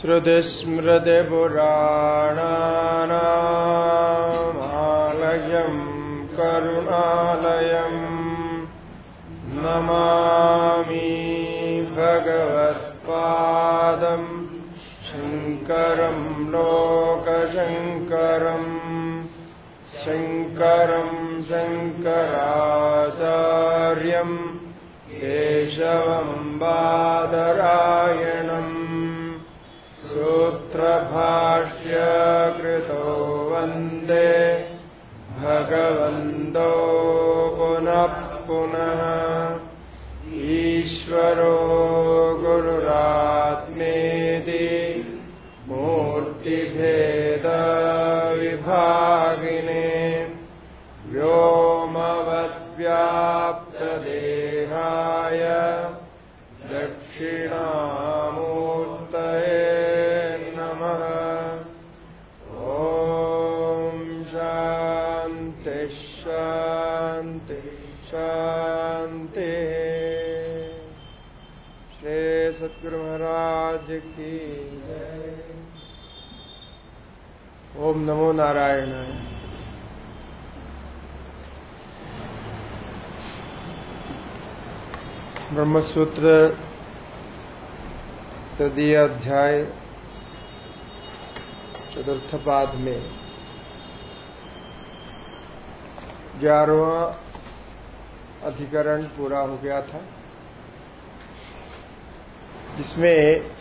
श्रुति स्मृति पुराणामालयं करुणालयम् मम केशवम् बादरायणम् सूत्रभाष्यकृतो वन्दे भगवन्तो की ओम नमो नारायणाय। ब्रह्मसूत्र तदीय अध्याय, चतुर्थ पाद में। ग्यारहवा अधिकरण पूरा हो गया था। जिसमें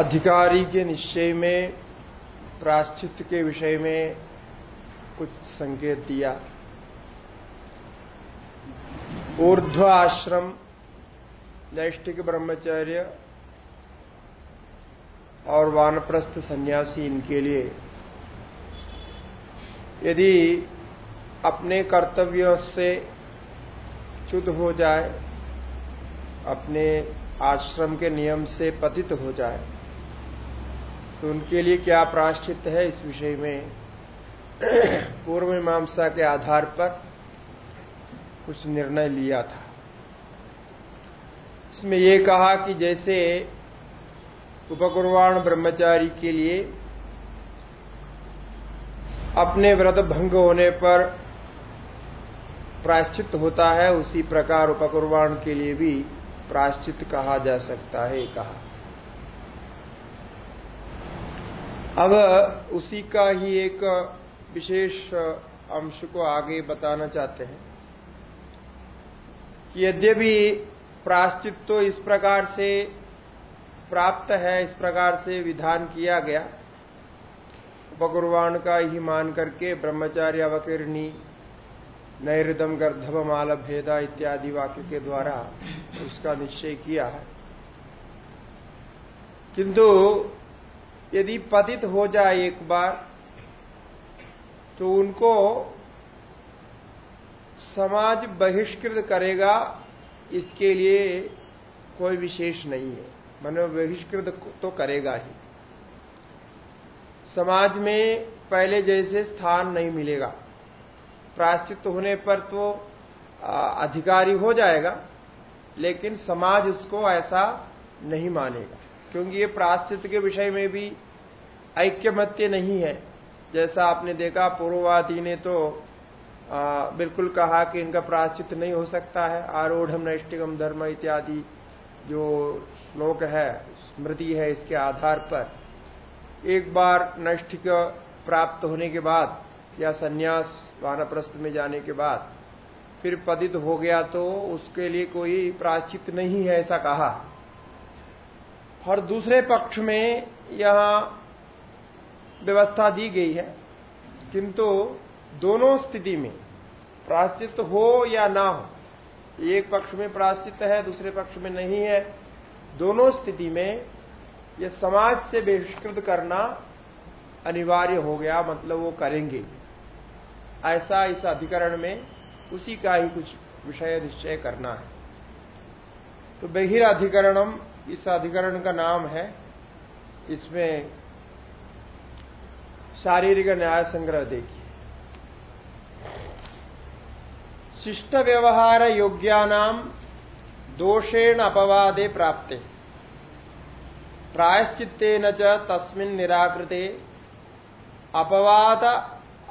अधिकारी के निश्चय में, प्राश्चित के विषय में कुछ संकेत दिया। ऊर्ध्व आश्रम, नैष्ठिक ब्रह्मचर्य और वानप्रस्थ सन्यासी इनके लिए। यदि अपने कर्तव्य से च्युत हो जाए, अपने आश्रम के नियम से पतित हो जाए तो उनके लिए क्या प्राश्चित है इस विषय में? पूर्व मीमांसा के आधार पर कुछ निर्णय लिया था। इसमें यह कहा कि जैसे उपकुर्वाण ब्रह्मचारी के लिए अपने व्रत भंग होने पर प्राश्चित होता है, उसी प्रकार उपकुर्वाण के लिए भी प्राश्चित कहा जा सकता है कहा। अब उसी का ही एक विशेष अंश को आगे बताना चाहते हैं कि यद्यपि प्राश्चित तो इस प्रकार से प्राप्त है, इस प्रकार से विधान किया गया। उपकुर्वाण का ही मान करके ब्रह्मचार्य अवकीर्णी, नैरदम गर्धव माल भेदा इत्यादि वाक्य के द्वारा उसका निश्चय किया है। किंतु यदि पतित हो जाए एक बार तो उनको समाज बहिष्कृत करेगा, इसके लिए कोई विशेष नहीं है। मनो बहिष्कृत तो करेगा ही। समाज में पहले जैसे स्थान नहीं मिलेगा। प्राश्चित होने पर तो अधिकारी हो जाएगा, लेकिन समाज उसको ऐसा नहीं मानेगा। क्योंकि ये प्राश्चित के विषय में भी ऐक्यमत्य नहीं है। जैसा आपने देखा पूर्ववादी ने तो आ, बिल्कुल कहा कि इनका प्राश्चित नहीं हो सकता है। आरूढ़ नैष्टिकम धर्म इत्यादि जो श्लोक है स्मृति है इसके आधार पर। एक बार नैष्ठिक प्राप्त होने के बाद या सन्यास वानप्रस्थ में जाने के बाद फिर पतित हो गया तो उसके लिए कोई प्राश्चित नहीं है ऐसा कहा। और दूसरे पक्ष में यहाँ व्यवस्था दी गई है। किंतु दोनों स्थिति में प्राश्चित हो या ना हो, एक पक्ष में प्राश्चित है, दूसरे पक्ष में नहीं है, दोनों स्थिति में यह समाज से बहिष्कृत करना अनिवार्य हो गया मतलब वो करेंगे। ऐसा इस अधिकरण में उसी का ही कुछ विषय निश्चय करना है। तो बहिर अधिकरणम इस अधिकरण का नाम है, इसमें शारीरिक न्याय संग्रह देखिए। शिष्ट व्यवहार योग्यानाम दोषेण अपवादे प्राप्ते। प्रायश्चित्तेन च तस्मिन् निराकृते। अपवाद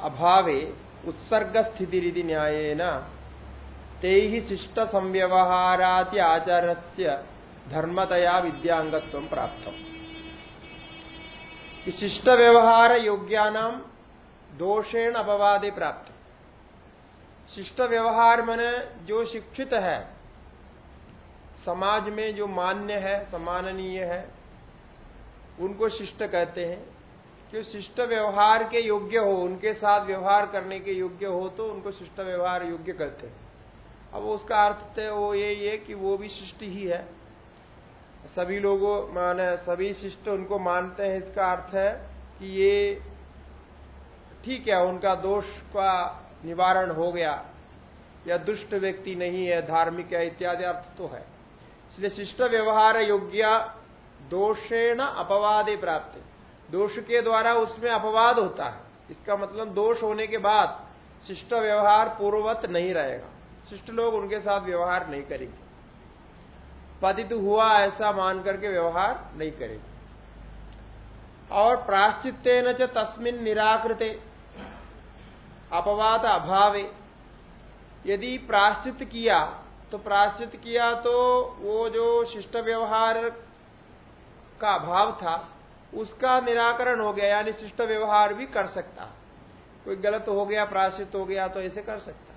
अभावे उत्सर्ग स्थिति न्यायेन ते शिष्ट संव्यवहारादि आचार से धर्मतया विद्यांगत्व प्राप्त शिष्ट व्यवहार योग्यानाम दोषेण अपवादे प्राप्त शिष्ट व्यवहार मन जो शिक्षित है, समाज में जो मान्य है सम्माननीय है, उनको शिष्ट कहते हैं। जो शिष्ट व्यवहार के योग्य हो, उनके साथ व्यवहार करने के योग्य हो तो उनको शिष्ट व्यवहार योग्य कहते हैं। अब उसका अर्थ तो वो यही है कि वो भी शिष्ट ही है। सभी लोगों माने, सभी शिष्ट उनको मानते हैं, इसका अर्थ है कि ये ठीक है, उनका दोष का निवारण हो गया। या दुष्ट व्यक्ति नहीं है, धार्मिक है, इत्यादि अर्थ तो है। इसलिए शिष्ट व्यवहार योग्य दोषेण अपवादे प्राप्त। दोष के द्वारा उसमें अपवाद होता है। इसका मतलब दोष होने के बाद शिष्ट व्यवहार पूर्ववत नहीं रहेगा। शिष्ट लोग उनके साथ व्यवहार नहीं करेंगे। पतित हुआ ऐसा मान करके व्यवहार नहीं करेंगे। और प्राश्चित्य च तस्मिन निराकृते, अपवाद अभावे। यदि प्राश्चित किया तो प्राश्चित किया तो वो जो शिष्ट व्यवहार का अभाव था, उसका निराकरण हो गया, यानी शिष्ट व्यवहार भी कर सकता। कोई गलत हो गया, प्राश्चित हो गया तो ऐसे कर सकता।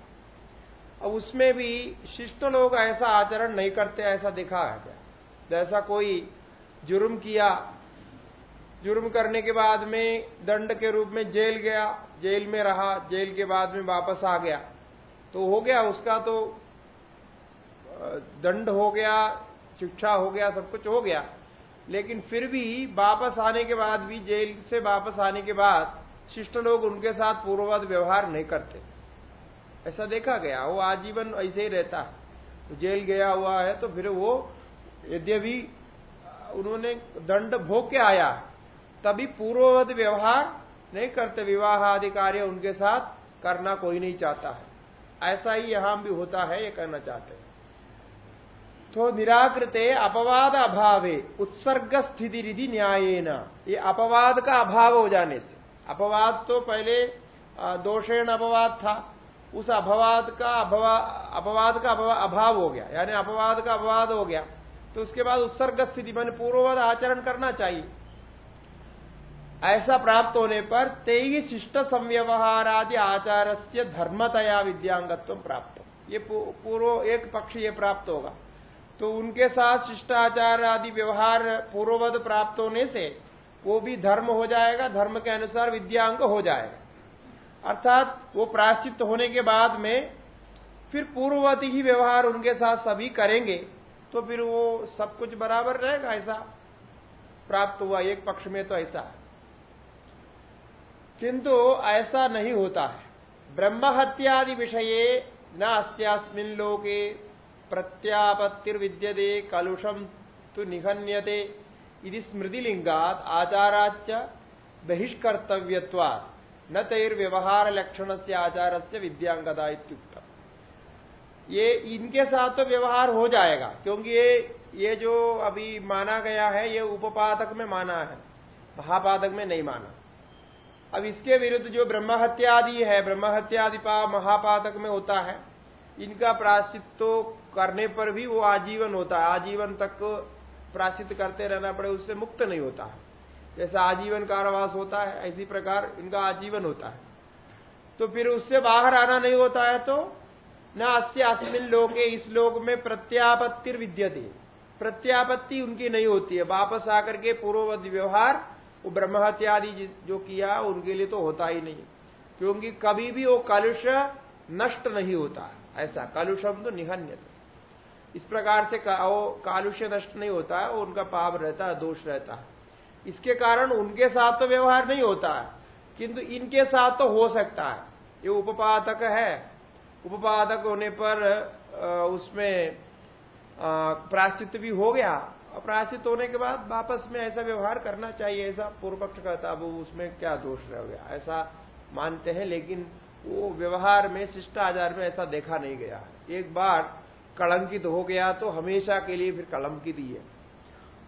अब उसमें भी शिष्ट लोग ऐसा आचरण नहीं करते, ऐसा देखा है जैसा कोई जुर्म किया, जुर्म करने के बाद में दंड के रूप में जेल गया, जेल में रहा, जेल के बाद में वापस आ गया तो हो गया उसका तो दंड हो गया, शिक्षा हो गया, सब कुछ हो गया। लेकिन फिर भी वापस आने के बाद भी जेल से वापस आने के बाद शिष्ट लोग उनके साथ पूर्ववत व्यवहार नहीं करते। ऐसा देखा गया, वो आजीवन ऐसे ही रहता। है जेल गया हुआ है तो फिर वो यद्यपि उन्होंने दंड भोग के आया, तभी पूर्ववध व्यवहार नहीं करते विवाह आदि कार्य उनके साथ करना कोई नहीं चाहता है। ऐसा ही यहाँ भी होता है, ये कहना चाहते हैं। तो निराकृते अपवाद अभावे, उत्सर्ग स्थिति रिधि न्याय ये अपवाद का अभाव हो जाने से। अपवाद तो पहले दोषेण अपवाद था। उस अपवाद का अपवाद का अभाव हो गया। यानी अपवाद का अपवाद हो गया। तो उसके बाद उत्सर्ग स्थिति, मैंने पूर्ववत आचरण करना चाहिए। ऐसा प्राप्त होने पर तेई शिष्ट संव्यवहार आदि आचार से धर्मतया विद्यांगत्व प्राप्त। ये पूर्व, एक पक्ष ये प्राप्त होगा। तो उनके साथ शिष्टाचार आदि व्यवहार पूर्ववध प्राप्त होने से वो भी धर्म हो जाएगा, धर्म के अनुसार विद्यांग हो जाएगा। अर्थात वो प्राश्चित होने के बाद में फिर पूर्ववत ही व्यवहार उनके साथ सभी करेंगे तो फिर वो सब कुछ बराबर रहेगा ऐसा। प्राप्त हुआ, एक पक्ष में तो ऐसा। किंतु ऐसा नहीं होता है। ब्रह्म हत्यादि विषय न अस्यास्मिन लोके प्रत्यापत्तिर्विद्यते कलुषम तो निहन्यते। यदि स्मृतिलिंगात आचाराच बहिष्कर्तव्यवा न तैर्व्यवहार लक्षण से आचार से विद्यांगता इत्युक्त ये इनके साथ तो व्यवहार हो जाएगा, क्योंकि ये ये जो अभी माना गया है, ये उपपादक में माना है, महापादक में नहीं माना। अब इसके विरुद्ध जो ब्रह्म हत्यादि है ब्रह्म हत्यादि महापादक में होता है, इनका प्राश्चित तो करने पर भी वो आजीवन होता है, आजीवन तक प्राश्चित करते रहना पड़े, उससे मुक्त नहीं होता है। जैसा आजीवन कारावास होता है इसी प्रकार इनका आजीवन होता है। तो फिर उससे बाहर आना नहीं होता है तो न अस्य अस्मिन लोके, इस लोक में प्रत्यापत्ति विद्यते। प्रत्यापत्ति उनकी नहीं होती है। वापस आकर के पूर्ववत व्यवहार, वो ब्रह्म हत्यादि जो किया, उनके लिए तो होता ही नहीं। क्योंकि कभी भी वो कलुष नष्ट नहीं होता। ऐसा, कालुषम तो निहन्य इस प्रकार से वो कालुष्य नष्ट नहीं होता है उनका पाप रहता है दोष रहता। है इसके कारण उनके साथ तो व्यवहार नहीं होता है, किंतु इनके साथ तो हो सकता है। ये उपपादक है। उपपादक होने पर उसमें प्राश्चित भी हो गया। और प्रायश्चित होने के बाद वापस में ऐसा व्यवहार करना चाहिए, ऐसा पूर्व पक्ष कहता, अब उसमें क्या दोष रह गया? ऐसा मानते हैं, लेकिन वो व्यवहार में, शिष्टाचार में ऐसा देखा नहीं गया। एक बार कलंकित हो गया तो हमेशा के लिए फिर कलंकित ही है।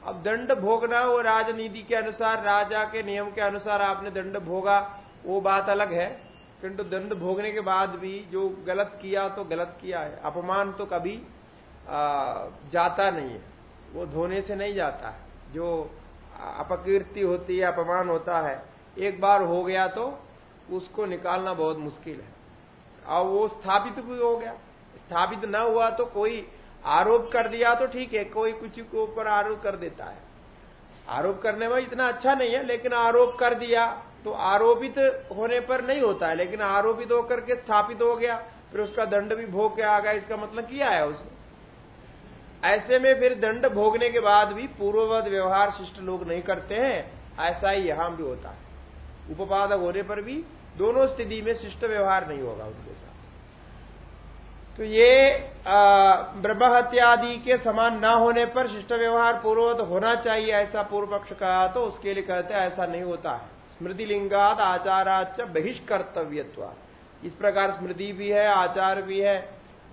अब दंड भोगना वो राजनीति के अनुसार राजा के नियम के अनुसार आपने दंड भोगा वो बात अलग है। किंतु दंड भोगने के बाद भी जो गलत किया तो गलत किया है। अपमान तो कभी आ, जाता नहीं है। वो धोने से नहीं जाता है। जो अपकीर्ति होती है अपमान होता है एक बार हो गया तो उसको निकालना बहुत मुश्किल है। और वो स्थापित भी हो गया। स्थापित न हुआ तो कोई आरोप कर दिया तो ठीक है, कोई कुछ के ऊपर आरोप कर देता है। आरोप करने में इतना अच्छा नहीं है, लेकिन आरोप कर दिया तो आरोपित होने पर नहीं होता है, लेकिन आरोपित होकर के स्थापित हो गया, फिर उसका दंड भी भोग के आ गया, इसका मतलब किया है उसने। ऐसे में फिर दंड भोगने के बाद भी पूर्ववत व्यवहार शिष्ट लोग नहीं करते हैं, ऐसा ही यहाँ भी होता है। उपादक होने पर भी दोनों स्थिति में शिष्ट व्यवहार नहीं होगा उनके साथ। तो ये ब्रह्म हत्यादि के समान न होने पर शिष्ट व्यवहार पूर्ववत होना चाहिए ऐसा पूर्व पक्ष कहा तो उसके लिए कहते हैं ऐसा नहीं होता है। स्मृति लिंगात आचाराच बहिष्कर्तव्यत्व। इस प्रकार स्मृति भी है, आचार भी है।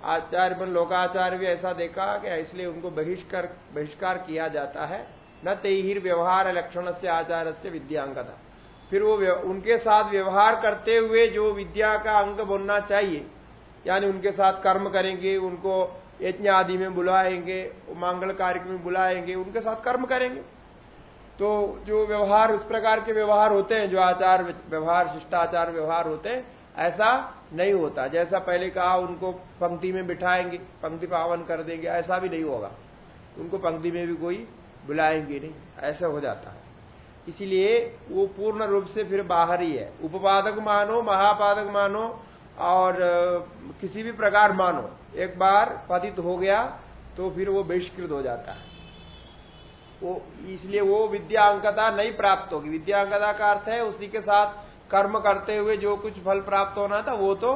आचार्य बन, लोकाचार्य भी ऐसा देखा कि इसलिए उनको बहिष्कार बहिष्कार किया जाता है। न तेहिर व्यवहार लक्षण से आचार से फिर वो उनके साथ व्यवहार करते हुए जो विद्या का अंग बनना चाहिए यानी उनके साथ कर्म करेंगे, उनको यज्ञ आदि में बुलाएँगे, मांगल कार्य में बुलाएँगे, उनके साथ कर्म करेंगे। तो जो व्यवहार, उस प्रकार के व्यवहार होते हैं, जो आचार व्यवहार, शिष्टाचार व्यवहार होते हैं, ऐसा नहीं होता। जैसा पहले कहा, उनको पंक्ति में बिठाएँगे, पंक्ति पावन कर देंगे, ऐसा भी नहीं होगा। उनको पंक्ति में भी कोई बुलाएँगे नहीं, ऐसा हो जाता है। इसीलिए वो पूर्ण रूप से फिर बाहर ही है। उपपादक मानो, महापादक मानो और किसी भी प्रकार मानो, एक बार पतित हो गया तो फिर वो बहिष्कृत हो जाता है। वो इसलिए वो विद्या अंकता नहीं प्राप्त होगी। विद्या अंकता का अर्थ है, उसी के साथ कर्म करते हुए जो कुछ फल प्राप्त होना था, वो तो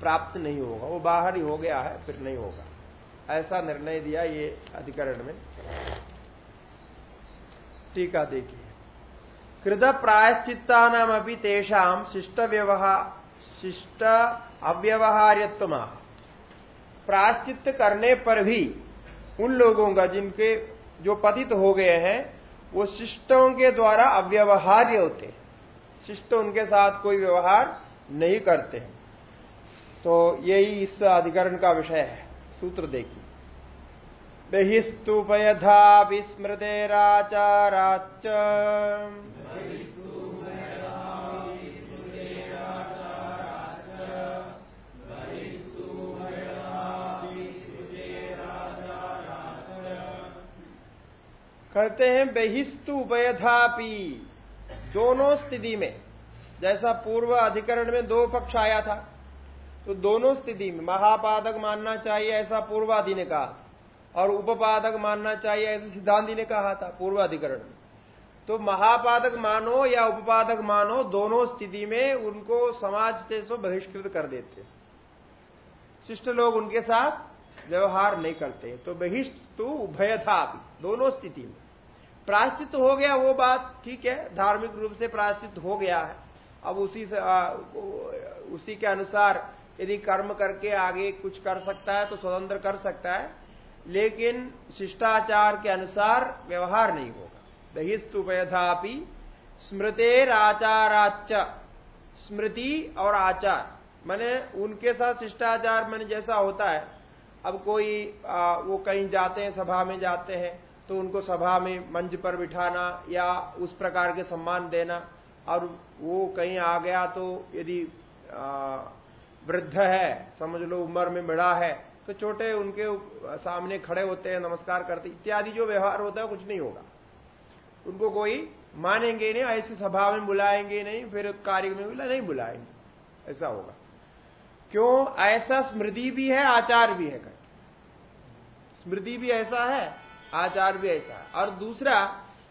प्राप्त नहीं होगा। वो बाहर ही हो गया है, फिर नहीं होगा। ऐसा निर्णय दिया ये अधिकरण में। टीका देखिए। कृत प्रायश्चित्ता नाम अभी तेषाम शिष्ट व्यवहार शिष्ट अव्यवहार्यत्व प्राश्चित करने पर भी उन लोगों का जिनके जो पतित हो गए हैं, वो शिष्टों के द्वारा अव्यवहार्य होते हैं। शिष्ट उनके साथ कोई व्यवहार नहीं करते हैं। तो यही इस अधिकरण का विषय है, सूत्र देखिए। बहिस्तुपयधा विस्मृतेराचाराच कहते हैं बहिस्तु उभयधापी दोनों स्थिति में, जैसा पूर्व अधिकरण में दो पक्ष आया था तो दोनों स्थिति में, महापादक मानना चाहिए ऐसा पूर्वाधि ने कहा और उपपादक मानना चाहिए ऐसा सिद्धांति ने कहा था, पूर्व अधिकरण में। तो महापादक मानो या उपपादक मानो, दोनों स्थिति में उनको समाज से सो बहिष्कृत कर देते। शिष्ट लोग उनके साथ व्यवहार नहीं करते तो बहिष्ठ तो उभय था दोनों स्थिति में। प्राश्चित हो गया वो बात ठीक है धार्मिक रूप से प्राश्चित हो गया है। अब उसी से आ, उसी के अनुसार यदि कर्म करके आगे कुछ कर सकता है तो स्वतंत्र कर सकता है लेकिन शिष्टाचार के अनुसार व्यवहार नहीं होगा। दहिस्तुपयथापि स्मृतेर आचाराच स्मृति और आचार। मैंने उनके साथ शिष्टाचार मैंने जैसा होता है अब कोई आ, वो कहीं जाते हैं सभा में जाते हैं तो उनको सभा में मंच पर बिठाना या उस प्रकार के सम्मान देना। और वो कहीं आ गया तो यदि वृद्ध है, समझ लो उम्र में बड़ा है तो छोटे उनके सामने खड़े होते हैं, नमस्कार करते इत्यादि जो व्यवहार होता है, कुछ नहीं होगा। उनको कोई मानेंगे नहीं, ऐसी सभा में बुलाएँगे नहीं, फिर कार्य में बुला, नहीं बुलाएँगे। ऐसा होगा। क्यों? ऐसा स्मृति भी है, आचार भी है। स्मृति भी ऐसा है आचार भी ऐसा है। और दूसरा,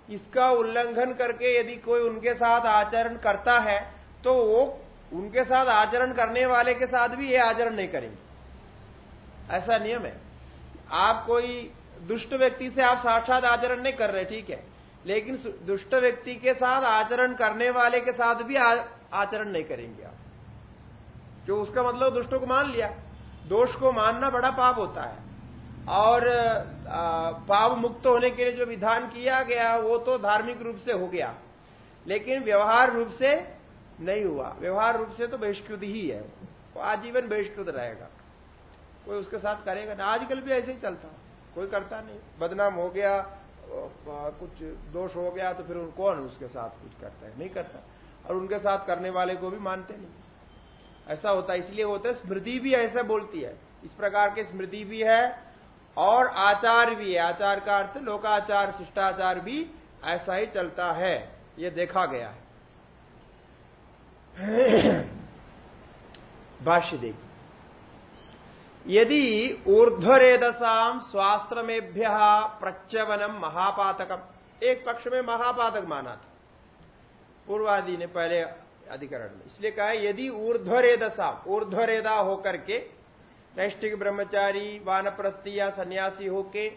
इसका उल्लंघन करके यदि कोई उनके साथ आचरण करता है तो वो उनके साथ आचरण करने वाले के साथ भी ये आचरण नहीं करेंगे। ऐसा नियम है। आप कोई दुष्ट व्यक्ति से आप साक्षात आचरण नहीं कर रहे, ठीक है, लेकिन दुष्ट व्यक्ति के साथ आचरण करने वाले के साथ भी आचरण नहीं करेंगे आप। जो उसका मतलब दुष्टों को मान लिया। दोष को मानना बड़ा पाप होता है। और पाप मुक्त होने के लिए जो विधान किया गया, वो तो धार्मिक रूप से हो गया। लेकिन व्यवहार रूप से नहीं हुआ। व्यवहार रूप से तो बहिष्कृत ही है। वो आजीवन बहिष्कृत रहेगा। कोई उसके साथ करेगा ना। आजकल भी ऐसे ही चलता। कोई करता नहीं। बदनाम हो गया कुछ दोष हो गया तो फिर कौन उसके साथ कुछ करता है? नहीं करता। और उनके साथ करने वाले को भी मानते नहीं। ऐसा होता इसलिए होता है, स्मृति भी ऐसा बोलती है। इस प्रकार की स्मृति भी है और आचार भी है। आचार का अर्थ लोकाचार, शिष्टाचार भी ऐसा ही चलता है। ये देखा गया है। भाष्य देखिए। यदि ऊर्ध्वरेदसाम स्वाश्रमेभ्य प्रच्यवनम महापातकम, एक पक्ष में महापातक माना था। पूर्वादि ने पहले अधिकरण में इसलिए कहा यदि ऊर्ध्वरेदसा, ऊर्ध्वरेदा होकर के नैष्ठिक ब्रह्मचारी वानप्रस्थी या सन्यासी होके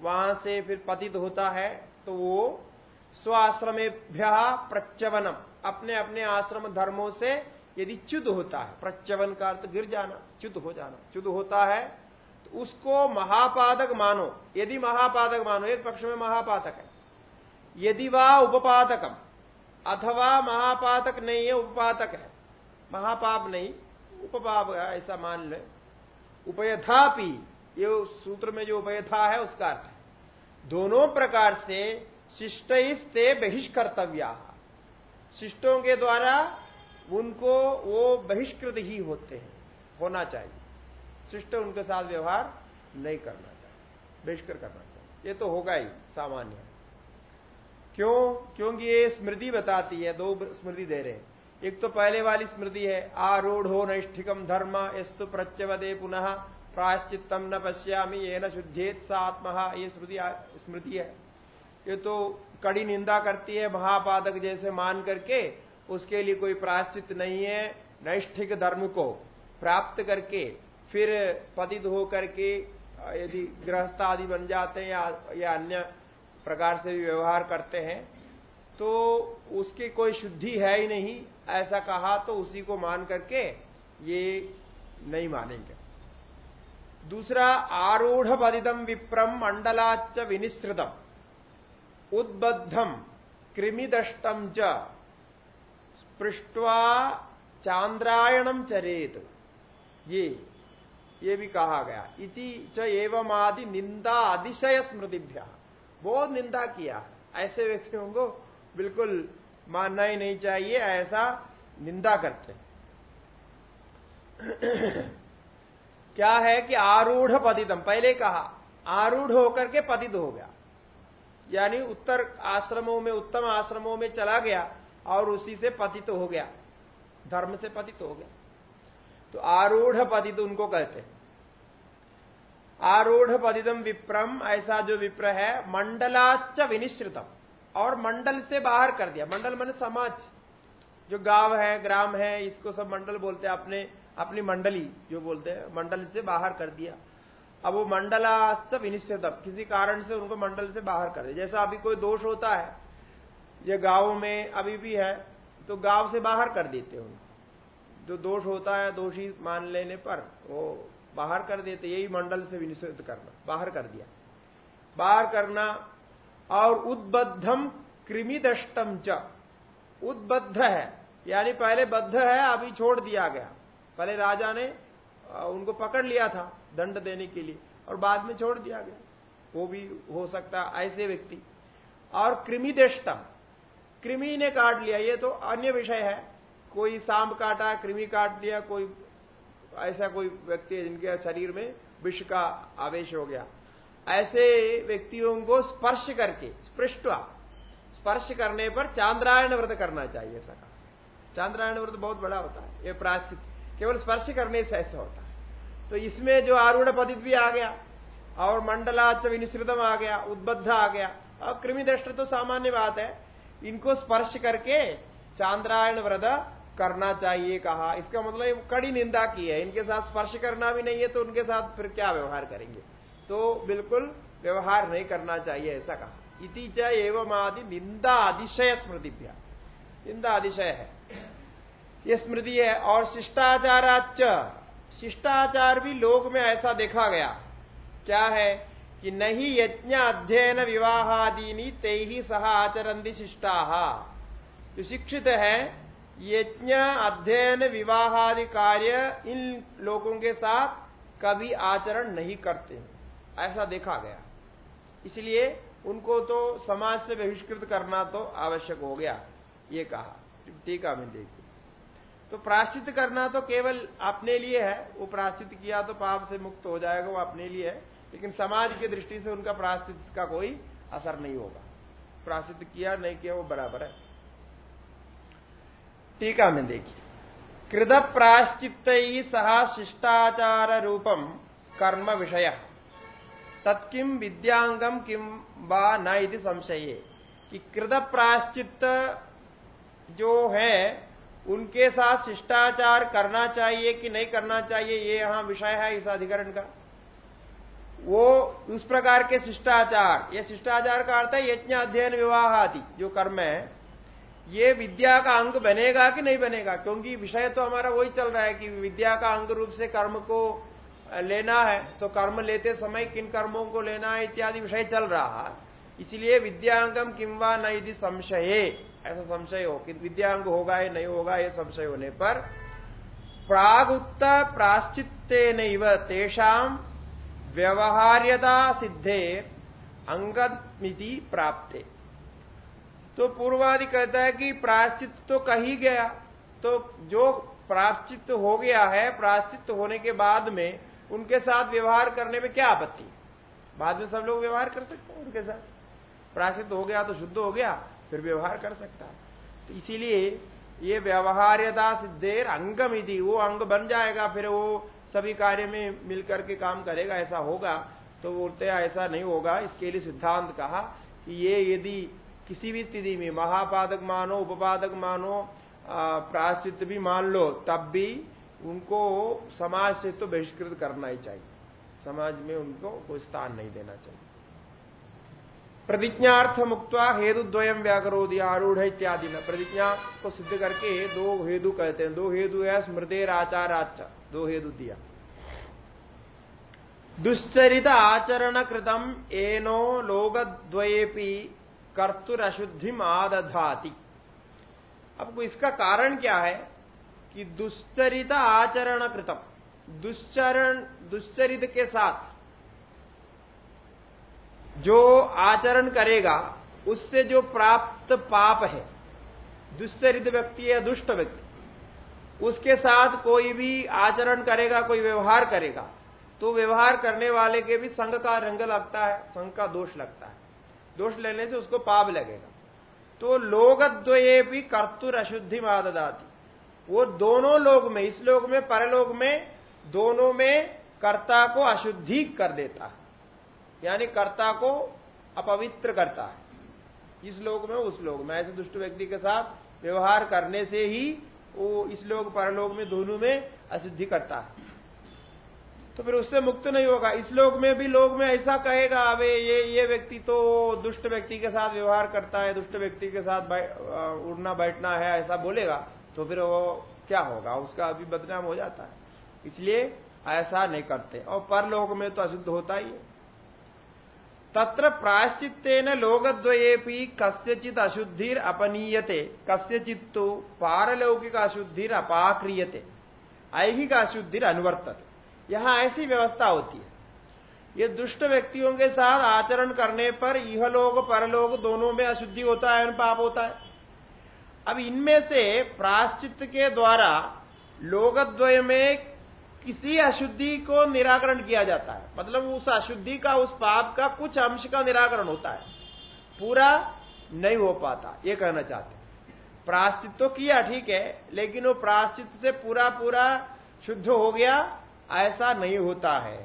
वहाँ से फिर पतित होता है तो वो स्व स्वाश्रमेभ्य प्रच्यवनम अपने अपने आश्रम धर्मों से यदि च्युत होता है, प्रच्यवन का अर्थ गिर जाना, च्युत हो जाना, च्युत होता है तो उसको महापादक मानो, यदि महापादक मानो, एक पक्ष में महापातक है, यदि वह उपपादकम, अथवा महापातक नहीं है उपपातक है, महापाप नहीं, उपपाप ऐसा मान ले उपयथापि, ये सूत्र में जो उपयथा है, उसका अर्थ है। दोनों प्रकार से शिष्ट बहिष्कर्तव्या। शिष्टों के द्वारा उनको वो बहिष्कृत ही होते हैं, होना चाहिए। शिष्ट उनके साथ व्यवहार नहीं करना चाहिए, बहिष्कृत करना चाहिए। ये तो होगा ही, सामान्य क्यों? क्योंकि ये स्मृति बताती है, दो स्मृति दे रहे हैं। एक तो पहले वाली स्मृति है आरूढ़ नैष्ठिकम धर्म यस्तु प्रत्यवदे पुनः प्राश्चितम न पश्यामी ये न शुद्धेत सा आत्मा ये स्मृति स्मृति है। ये तो कड़ी निंदा करती है महापादक जैसे मान करके उसके लिए कोई प्रायश्चित नहीं है नैष्ठिक धर्म को प्राप्त करके फिर पतित होकर के यदि गृहस्थ आदि बन जाते हैं या, या अन्य प्रकार से भी व्यवहार करते हैं तो उसकी कोई शुद्धि है ही नहीं। ऐसा कहा तो उसी को मान करके ये नहीं मानेंगे। दूसरा आरूढ़ पदिदम विप्रम मंडलाच विनिश्रितम उद्बद्धम कृमिदष्टम च पृष्ठवा चांद्रायणम चरेत ये ये भी कहा गया। इति च एवं आदि निंदा अतिशय स्मृतिभ्या। बहुत निंदा किया। ऐसे व्यक्तियों को बिल्कुल मानना ही नहीं चाहिए, ऐसा निंदा करते क्या है कि आरूढ़ पतितम, पहले कहा, आरूढ़ होकर के पतित हो गया। यानी उत्तर आश्रमों में, उत्तम आश्रमों में चला गया और उसी से पतित हो गया, धर्म से पतित हो गया। तो आरूढ़ पतित उनको कहते हैं। आरूढ़ पतितम विप्रम, ऐसा जो विप्र है मंडलाच विनिश्रितम। और मंडल से बाहर कर दिया। मंडल मन समाज। जो गाँव है, ग्राम है, इसको सब मंडल बोलते हैं, अपने, अपनी मंडली जो बोलते हैं, मंडल से बाहर कर दिया। अब वो मंडला सब विनिश्चित किसी कारण से उनको मंडल से बाहर कर दिया। जैसा अभी कोई दोष होता है, ये गाँव में अभी भी है तो गाँव से बाहर कर देते हैं उनको। जो दोष होता है, दोषी मान लेने पर वो बाहर कर देते, यही मंडल से विनिश्चित करना, बाहर कर दिया। बाहर करना और उद्बद्धम कृमिदष्टम च। उद्बद्ध है। यानी पहले बद्ध है, अभी छोड़ दिया गया। पहले राजा ने उनको पकड़ लिया था दंड देने के लिए और बाद में छोड़ दिया गया। वो भी हो सकता ऐसे व्यक्ति। और कृमिदष्टम कृमि ने काट लिया। ये तो अन्य विषय है। कोई सांप काटा, कृमि काट दिया, कोई ऐसा कोई व्यक्ति है जिनके शरीर में विष का आवेश हो गया। ऐसे व्यक्तियों को स्पर्श करके स्पृष्ट स्पर्श करने पर चांद्रायण व्रत करना चाहिए ऐसा कहा चांद्रायण व्रत बहुत बड़ा होता है, ये प्राचित केवल स्पर्श करने से ऐसा होता है। तो इसमें जो आरूढ़ पदित भी आ गया, और मंडलाच विनिश्रितम आ गया, उद्बद्ध आ गया और कृमि दृष्ट तो सामान्य बात है। इनको स्पर्श करके चांद्रायण व्रत करना चाहिए कहा। इसका मतलब कड़ी निंदा की है। इनके साथ स्पर्श करना भी नहीं है तो उनके साथ फिर क्या व्यवहार करेंगे? तो बिल्कुल व्यवहार नहीं करना चाहिए, ऐसा कहा। इति च एवं आदि निंदा अधिशय स्मृतिभ्या। निंदा अतिशय है। ये स्मृति है और शिष्टाचाराच शिष्टाचार भी लोग में ऐसा देखा गया। क्या है कि नहीं यज्ञ अध्ययन विवाह विवाहादीनी ते ही सह आचरंदी शिष्टा। जो शिक्षित है, यज्ञ अध्ययन विवाहादि कार्य इन लोगों के साथ कभी आचरण नहीं करते। ऐसा देखा गया। इसलिए उनको तो समाज से बहिष्कृत करना तो आवश्यक हो गया, ये कहा। टीका में देखिए। तो प्राश्चित करना तो केवल अपने लिए है, वो प्राश्चित किया तो पाप से मुक्त हो जाएगा, वो अपने लिए है, लेकिन समाज की दृष्टि से उनका प्राश्चित का कोई असर नहीं होगा। प्राश्चित किया, नहीं किया, वो बराबर है। टीका में देखिए। कृत प्राश्चित ही सह शिष्टाचार रूपम कर्म विषय। तत्किम विद्यांगम किम वा न इति संशय। कि कृत प्राश्चित जो है, उनके साथ शिष्टाचार करना चाहिए कि नहीं करना चाहिए, ये यहाँ विषय है इस अधिकरण का। वो उस प्रकार के शिष्टाचार, ये शिष्टाचार का अर्थ है यज्ञ, अध्ययन, विवाह आदि, जो कर्म है, ये विद्या का अंग बनेगा कि नहीं बनेगा? क्योंकि विषय तो हमारा वही चल रहा है कि विद्या का अंग रूप से कर्म को लेना है तो कर्म लेते समय किन कर्मों को लेना है इत्यादि विषय चल रहा है। इसलिए विद्यांगम किम्वा न यदि संशय, ऐसा संशय हो कि विद्यांग होगा या नहीं होगा, ये संशय होने पर प्रागुक्त प्राश्चित्ते तेषाम व्यवहार्यता सिद्धे अंगमिति प्राप्त। तो पूर्वादि कहता है कि प्राश्चित तो कही गया तो जो प्राश्चित हो गया है प्राश्चित होने के बाद में उनके साथ व्यवहार करने में क्या आपत्ति? बाद में सब लोग व्यवहार कर सकते हैं उनके साथ। प्राश्चित हो गया तो शुद्ध हो गया, फिर व्यवहार कर सकता है। तो इसीलिए ये व्यवहार्यता सिद्धेर अंगम यदि वो अंग बन जाएगा, फिर वो सभी कार्य में मिलकर के काम करेगा, ऐसा होगा तो बोलते ऐसा नहीं होगा। इसके लिए सिद्धांत कहा कि ये यदि किसी भी स्थिति में महापादक मानो, उपपादक मानो प्राश्चित भी मान लो, तब भी उनको समाज से तो बहिष्कृत करना ही चाहिए। समाज में उनको कोई स्थान नहीं देना चाहिए। प्रतिज्ञार्थ मुक्त हेतुद्वयम व्याकरोदी आरूढ़ इत्यादि में प्रतिज्ञा को सिद्ध करके दो हेतु कहते हैं। दो हेतु है स्मृतेर आचाराच दो हेतु दिया। दुश्चरित आचरण कृतम एनो लोकद्वयेपी कर्तुर अशुद्धि अब इसका कारण क्या है? कि दुश्चरित आचरण कृतम। दुश्चरण, दुश्चरित के साथ जो आचरण करेगा, उससे जो प्राप्त पाप है, दुश्चरित व्यक्ति या दुष्ट व्यक्ति, उसके साथ कोई भी आचरण करेगा, कोई व्यवहार करेगा तो व्यवहार करने वाले के भी संघ का रंग लगता है, संघ का दोष लगता है। दोष लेने से उसको पाप लगेगा। तो लोकद्वये भी कर्तुर अशुद्धि माददाती वो दोनों लोग में, इस लोग में, परलोक में, दोनों में कर्ता को अशुद्धि कर देता है। यानी कर्ता को अपवित्र करता है। इस लोग में, उस लोग में। ऐसे दुष्ट व्यक्ति के साथ व्यवहार करने से ही वो इस लोग परलोक में, दोनों में अशुद्धि करता है। तो फिर उससे मुक्त नहीं होगा। इस लोग में भी लोग में ऐसा कहेगा, अबे ये ये व्यक्ति तो दुष्ट व्यक्ति के साथ व्यवहार करता है, दुष्ट व्यक्ति के साथ उड़ना, बैठना है, ऐसा बोलेगा। तो फिर वो क्या होगा? उसका अभी बदनाम हो जाता है। इसलिए ऐसा नहीं करते। और परलोक में तो अशुद्ध होता ही है। तत्र प्रायश्चित्तेन लोकद्वयेपि कस्यचित अशुद्धिर अपनीयते। कस्यचित तो पारलौकिक अशुद्धिर अपाक्रियते। ऐहिक अशुद्धिर अनुवर्तते। यहाँ ऐसी व्यवस्था होती है। ये दुष्ट व्यक्तियों के साथ आचरण करने पर यह लोग परलोक दोनों में अशुद्धि होता है पाप होता है। अब इनमें से प्राश्चित के द्वारा लोकद्वय में किसी अशुद्धि को निराकरण किया जाता है। मतलब उस अशुद्धि का, उस पाप का कुछ अंश का निराकरण होता है। पूरा नहीं हो पाता, ये कहना चाहते प्राश्चित तो किया, ठीक है, लेकिन वो प्राश्चित से पूरा पूरा शुद्ध हो गया, ऐसा नहीं होता है।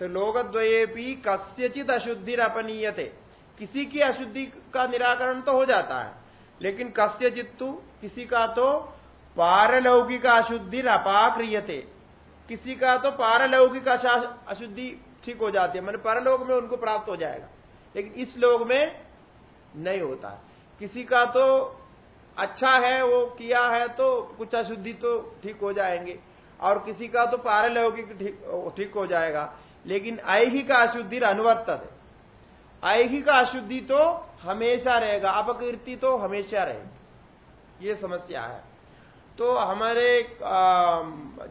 तो लोकद्वये भी कस्यचित अशुद्धि अपनीयते किसी की अशुद्धि का निराकरण तो हो जाता है। लेकिन कस्यचित किसी का तो पारलौकिक अशुद्धि अपाक्रियते किसी का तो पारलौकिक अशुद्धि ठीक हो जाती है। मैंने परलोक में उनको प्राप्त हो जाएगा। लेकिन इस लोग में नहीं होता किसी का तो अच्छा है, वो किया है तो कुछ अशुद्धि तो ठीक हो जाएँगे। और किसी का तो पारलौकिक ठीक हो जाएगा। लेकिन ऐहिक अशुद्धि अनुवर्तत। है ऐहिक अशुद्धि तो हमेशा रहेगा। अपकीर्ति तो हमेशा रहेगी। ये समस्या है। तो हमारे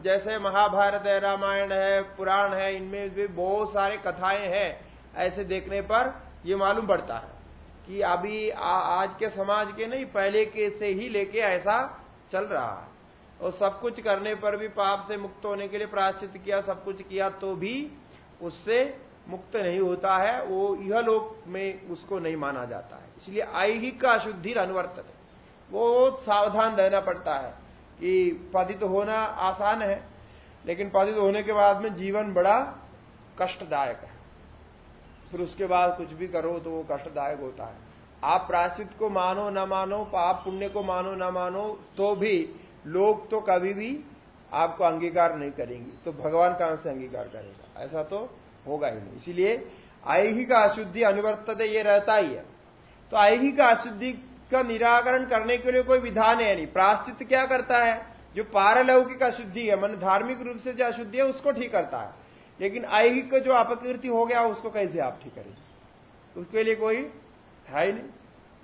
जैसे महाभारत है रामायण है पुराण है इनमें भी बहुत सारे कथाएँ हैं। ऐसे देखने पर ये मालूम पड़ता है कि अभी आ, आज के समाज के नहीं पहले के से ही लेके ऐसा चल रहा है। और सब कुछ करने पर भी पाप से मुक्त होने के लिए प्राश्चित किया सब कुछ किया तो भी उससे मुक्त नहीं होता है, वो यह लोक में उसको नहीं माना जाता है। इसलिए ऐहिक अशुद्धि अनुवर्त है। वो सावधान रहना पड़ता है कि पतित होना आसान है, लेकिन पतित होने के बाद में जीवन बड़ा कष्टदायक है। फिर उसके बाद कुछ भी करो तो वो कष्टदायक होता है। आप प्राश्चित को मानो, न मानो पाप पुण्य को मानो, न मानो तो भी लोग तो कभी भी आपको अंगीकार नहीं करेंगे। तो भगवान कहाँ से अंगीकार करेगा? ऐसा तो होगा ही नहीं। इसीलिए ऐहिक अशुद्धि अनुवर्तते ये रहता ही है। तो ऐहिक अशुद्धि का निराकरण करने के लिए कोई विधान है नहीं। प्राश्चित क्या करता है? जो पारलौकिक अशुद्धि है, मन धार्मिक रूप से जो अशुद्धि है, उसको ठीक करता है। लेकिन ऐहिक जो अपकीर्ति हो गया, उसको कैसे आप ठीक करेंगे उसके लिए कोई है ही नहीं।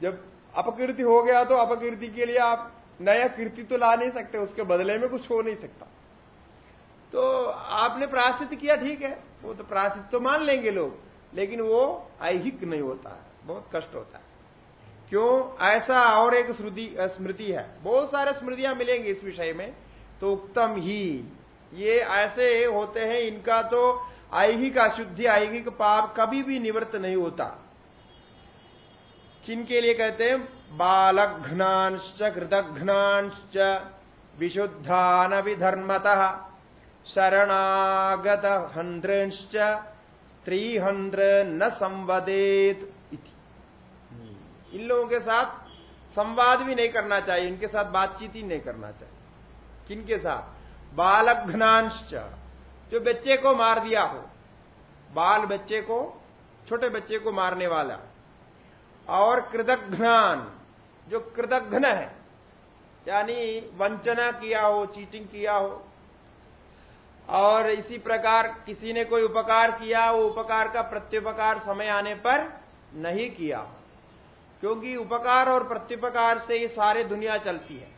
जब अपकीर्ति हो गया तो अपकीर्ति के लिए आप नया कीर्ति तो ला नहीं सकते, उसके बदले में कुछ हो नहीं सकता। तो आपने प्राश्चित किया, ठीक है। वो तो प्राश्चित तो मान लेंगे लोग, लेकिन वो ऐहिक नहीं होता है बहुत कष्ट होता है। क्यों? ऐसा और एक स्मृति है। बहुत सारे स्मृतियाँ मिलेंगी इस विषय में। तो उत्तम ही। ये ऐसे होते हैं, इनका तो ऐहिक अशुद्धि, ऐहिक पाप कभी भी निवृत्त नहीं होता। किनके लिए कहते हैं? बालघ्नांश्च, कृतघ्नांश्च विशुद्धान विधर्मतः शरणागत हंद्रंश्च स्त्रीहंद्र न संवदेत इन लोगों के साथ संवाद भी नहीं करना चाहिए इनके साथ बातचीत ही नहीं करना चाहिए। किनके साथ? बालघ्नांश जो बच्चे को मार दिया हो। बाल बच्चे को छोटे बच्चे को मारने वाला। और कृतघ्नान जो कृतघ्न है यानी वंचना किया हो चीटिंग किया हो और इसी प्रकार किसी ने कोई उपकार किया, वो उपकार का प्रत्युपकार समय आने पर नहीं किया। क्योंकि उपकार और प्रत्युपकार से ये सारे दुनिया चलती है।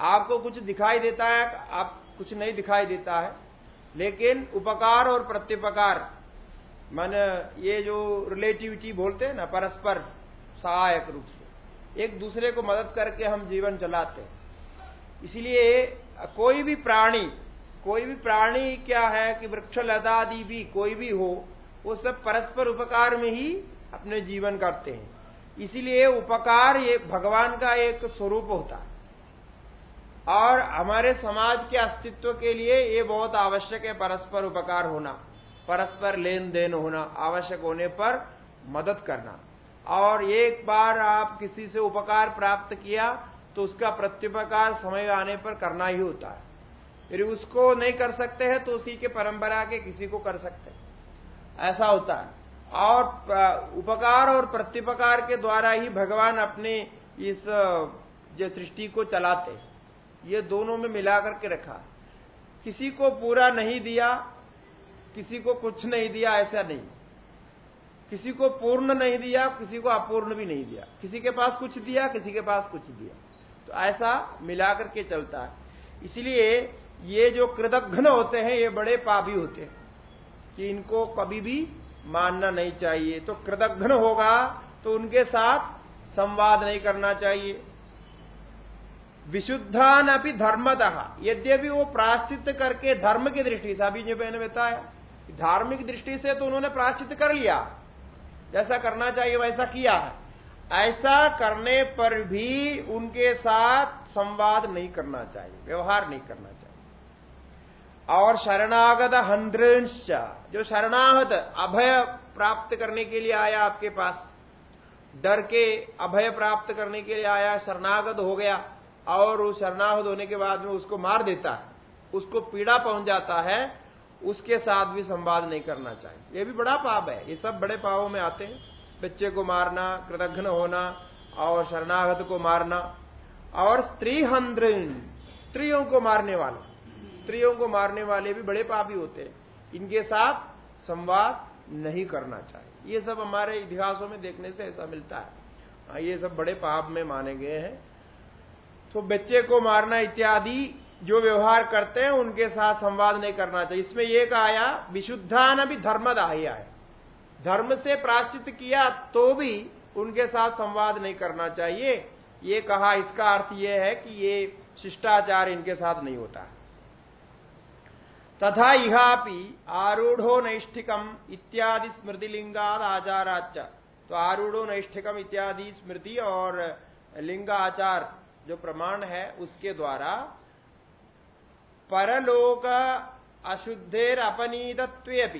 आपको कुछ दिखाई देता है, आप कुछ नहीं दिखाई देता है। लेकिन उपकार और प्रत्युपकार, मन ये जो रिलेटिविटी बोलते हैं ना, परस्पर सहायक रूप से, एक दूसरे को मदद करके हम जीवन चलाते हैं। इसलिए कोई भी प्राणी कोई भी प्राणी क्या है कि वृक्ष, लता आदि भी कोई भी हो, वो सब परस्पर उपकार में ही अपने जीवन करते हैं। इसीलिए उपकार ये भगवान का एक स्वरूप होता है। और हमारे समाज के अस्तित्व के लिए ये बहुत आवश्यक है परस्पर उपकार होना, परस्पर लेन देन होना, आवश्यक होने पर मदद करना। और एक बार आप किसी से उपकार प्राप्त किया तो उसका प्रत्युपकार समय आने पर करना ही होता है। फिर उसको नहीं कर सकते हैं तो उसी के परंपरा के किसी को कर सकते हैं। ऐसा होता है। और उपकार और प्रत्युपकार के द्वारा ही भगवान अपने इस जो सृष्टि को चलाते ये दोनों में मिलाकर के रखा। किसी को पूरा नहीं दिया, किसी को कुछ नहीं दिया, ऐसा नहीं। किसी को पूर्ण नहीं दिया, किसी को अपूर्ण भी नहीं दिया। किसी के पास कुछ दिया, किसी के पास कुछ दिया। तो ऐसा मिलाकर के चलता है। इसलिए ये जो कृतघ्न होते हैं, ये बड़े पापी होते हैं कि इनको कभी भी मानना नहीं चाहिए। तो कृतघ्न होगा तो उनके साथ संवाद नहीं करना चाहिए। विशुद्धान अभी धर्मतः। यद्यपि वो प्राश्चित करके धर्म की दृष्टि से, अभी जो मैंने बताया, धार्मिक दृष्टि से तो उन्होंने प्राश्चित कर लिया। जैसा करना चाहिए, वैसा किया है। ऐसा करने पर भी उनके साथ संवाद नहीं करना चाहिए, व्यवहार नहीं करना चाहिए और शरणागत हंद्रंश जो शरणागत अभय प्राप्त करने के लिए आया आपके पास, डर के अभय प्राप्त करने के लिए आया, शरणागत हो गया, और उस शरणागत होने के बाद में उसको मार देता है, उसको पीड़ा पहुँच जाता है, उसके साथ भी संवाद नहीं करना चाहिए। ये भी बड़ा पाप है, ये सब बड़े पापों में आते हैं। बच्चे को मारना, कृतघ्न होना, और शरणागत को मारना, और स्त्री हंद्र स्त्रियों को मारने वाले। स्त्रियों को मारने वाले भी बड़े पापी होते हैं। इनके साथ संवाद नहीं करना चाहिए। ये सब हमारे इतिहासों में देखने से ऐसा मिलता है। हाँ, ये सब बड़े पाप में माने गए हैं। तो बच्चे को मारना इत्यादि जो व्यवहार करते हैं उनके साथ संवाद नहीं करना चाहिए। इसमें एक आया विशुद्धान भी धर्मदाही आया धर्म से प्राश्चित किया तो भी उनके साथ संवाद नहीं करना चाहिए। ये कहा इसका अर्थ यह है कि ये शिष्टाचार इनके साथ नहीं होता। तथा इहापि आरूढ़ो नैष्ठिकम इत्यादि स्मृतिलिंगाद आचाराच तो आरूढ़ो नैष्ठिकम इत्यादि स्मृति और लिंगाचार जो प्रमाण है, उसके द्वारा परलोक अशुद्धेर अपनीतत्व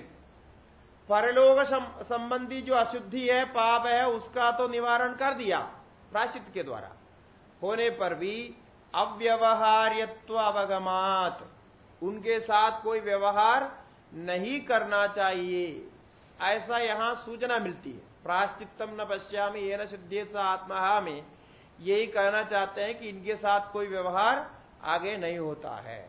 परलोक संबंधी जो अशुद्धि है, पाप है, उसका तो निवारण कर दिया प्राशित के द्वारा। होने पर भी अव्यवहार्यत्व अवगमात उनके साथ कोई व्यवहार नहीं करना चाहिए। ऐसा यहाँ सूचना मिलती है। प्राश्चितम न पश्चामी ये न सिद्धि आत्मा में। यही कहना चाहते हैं कि इनके साथ कोई व्यवहार आगे नहीं होता है।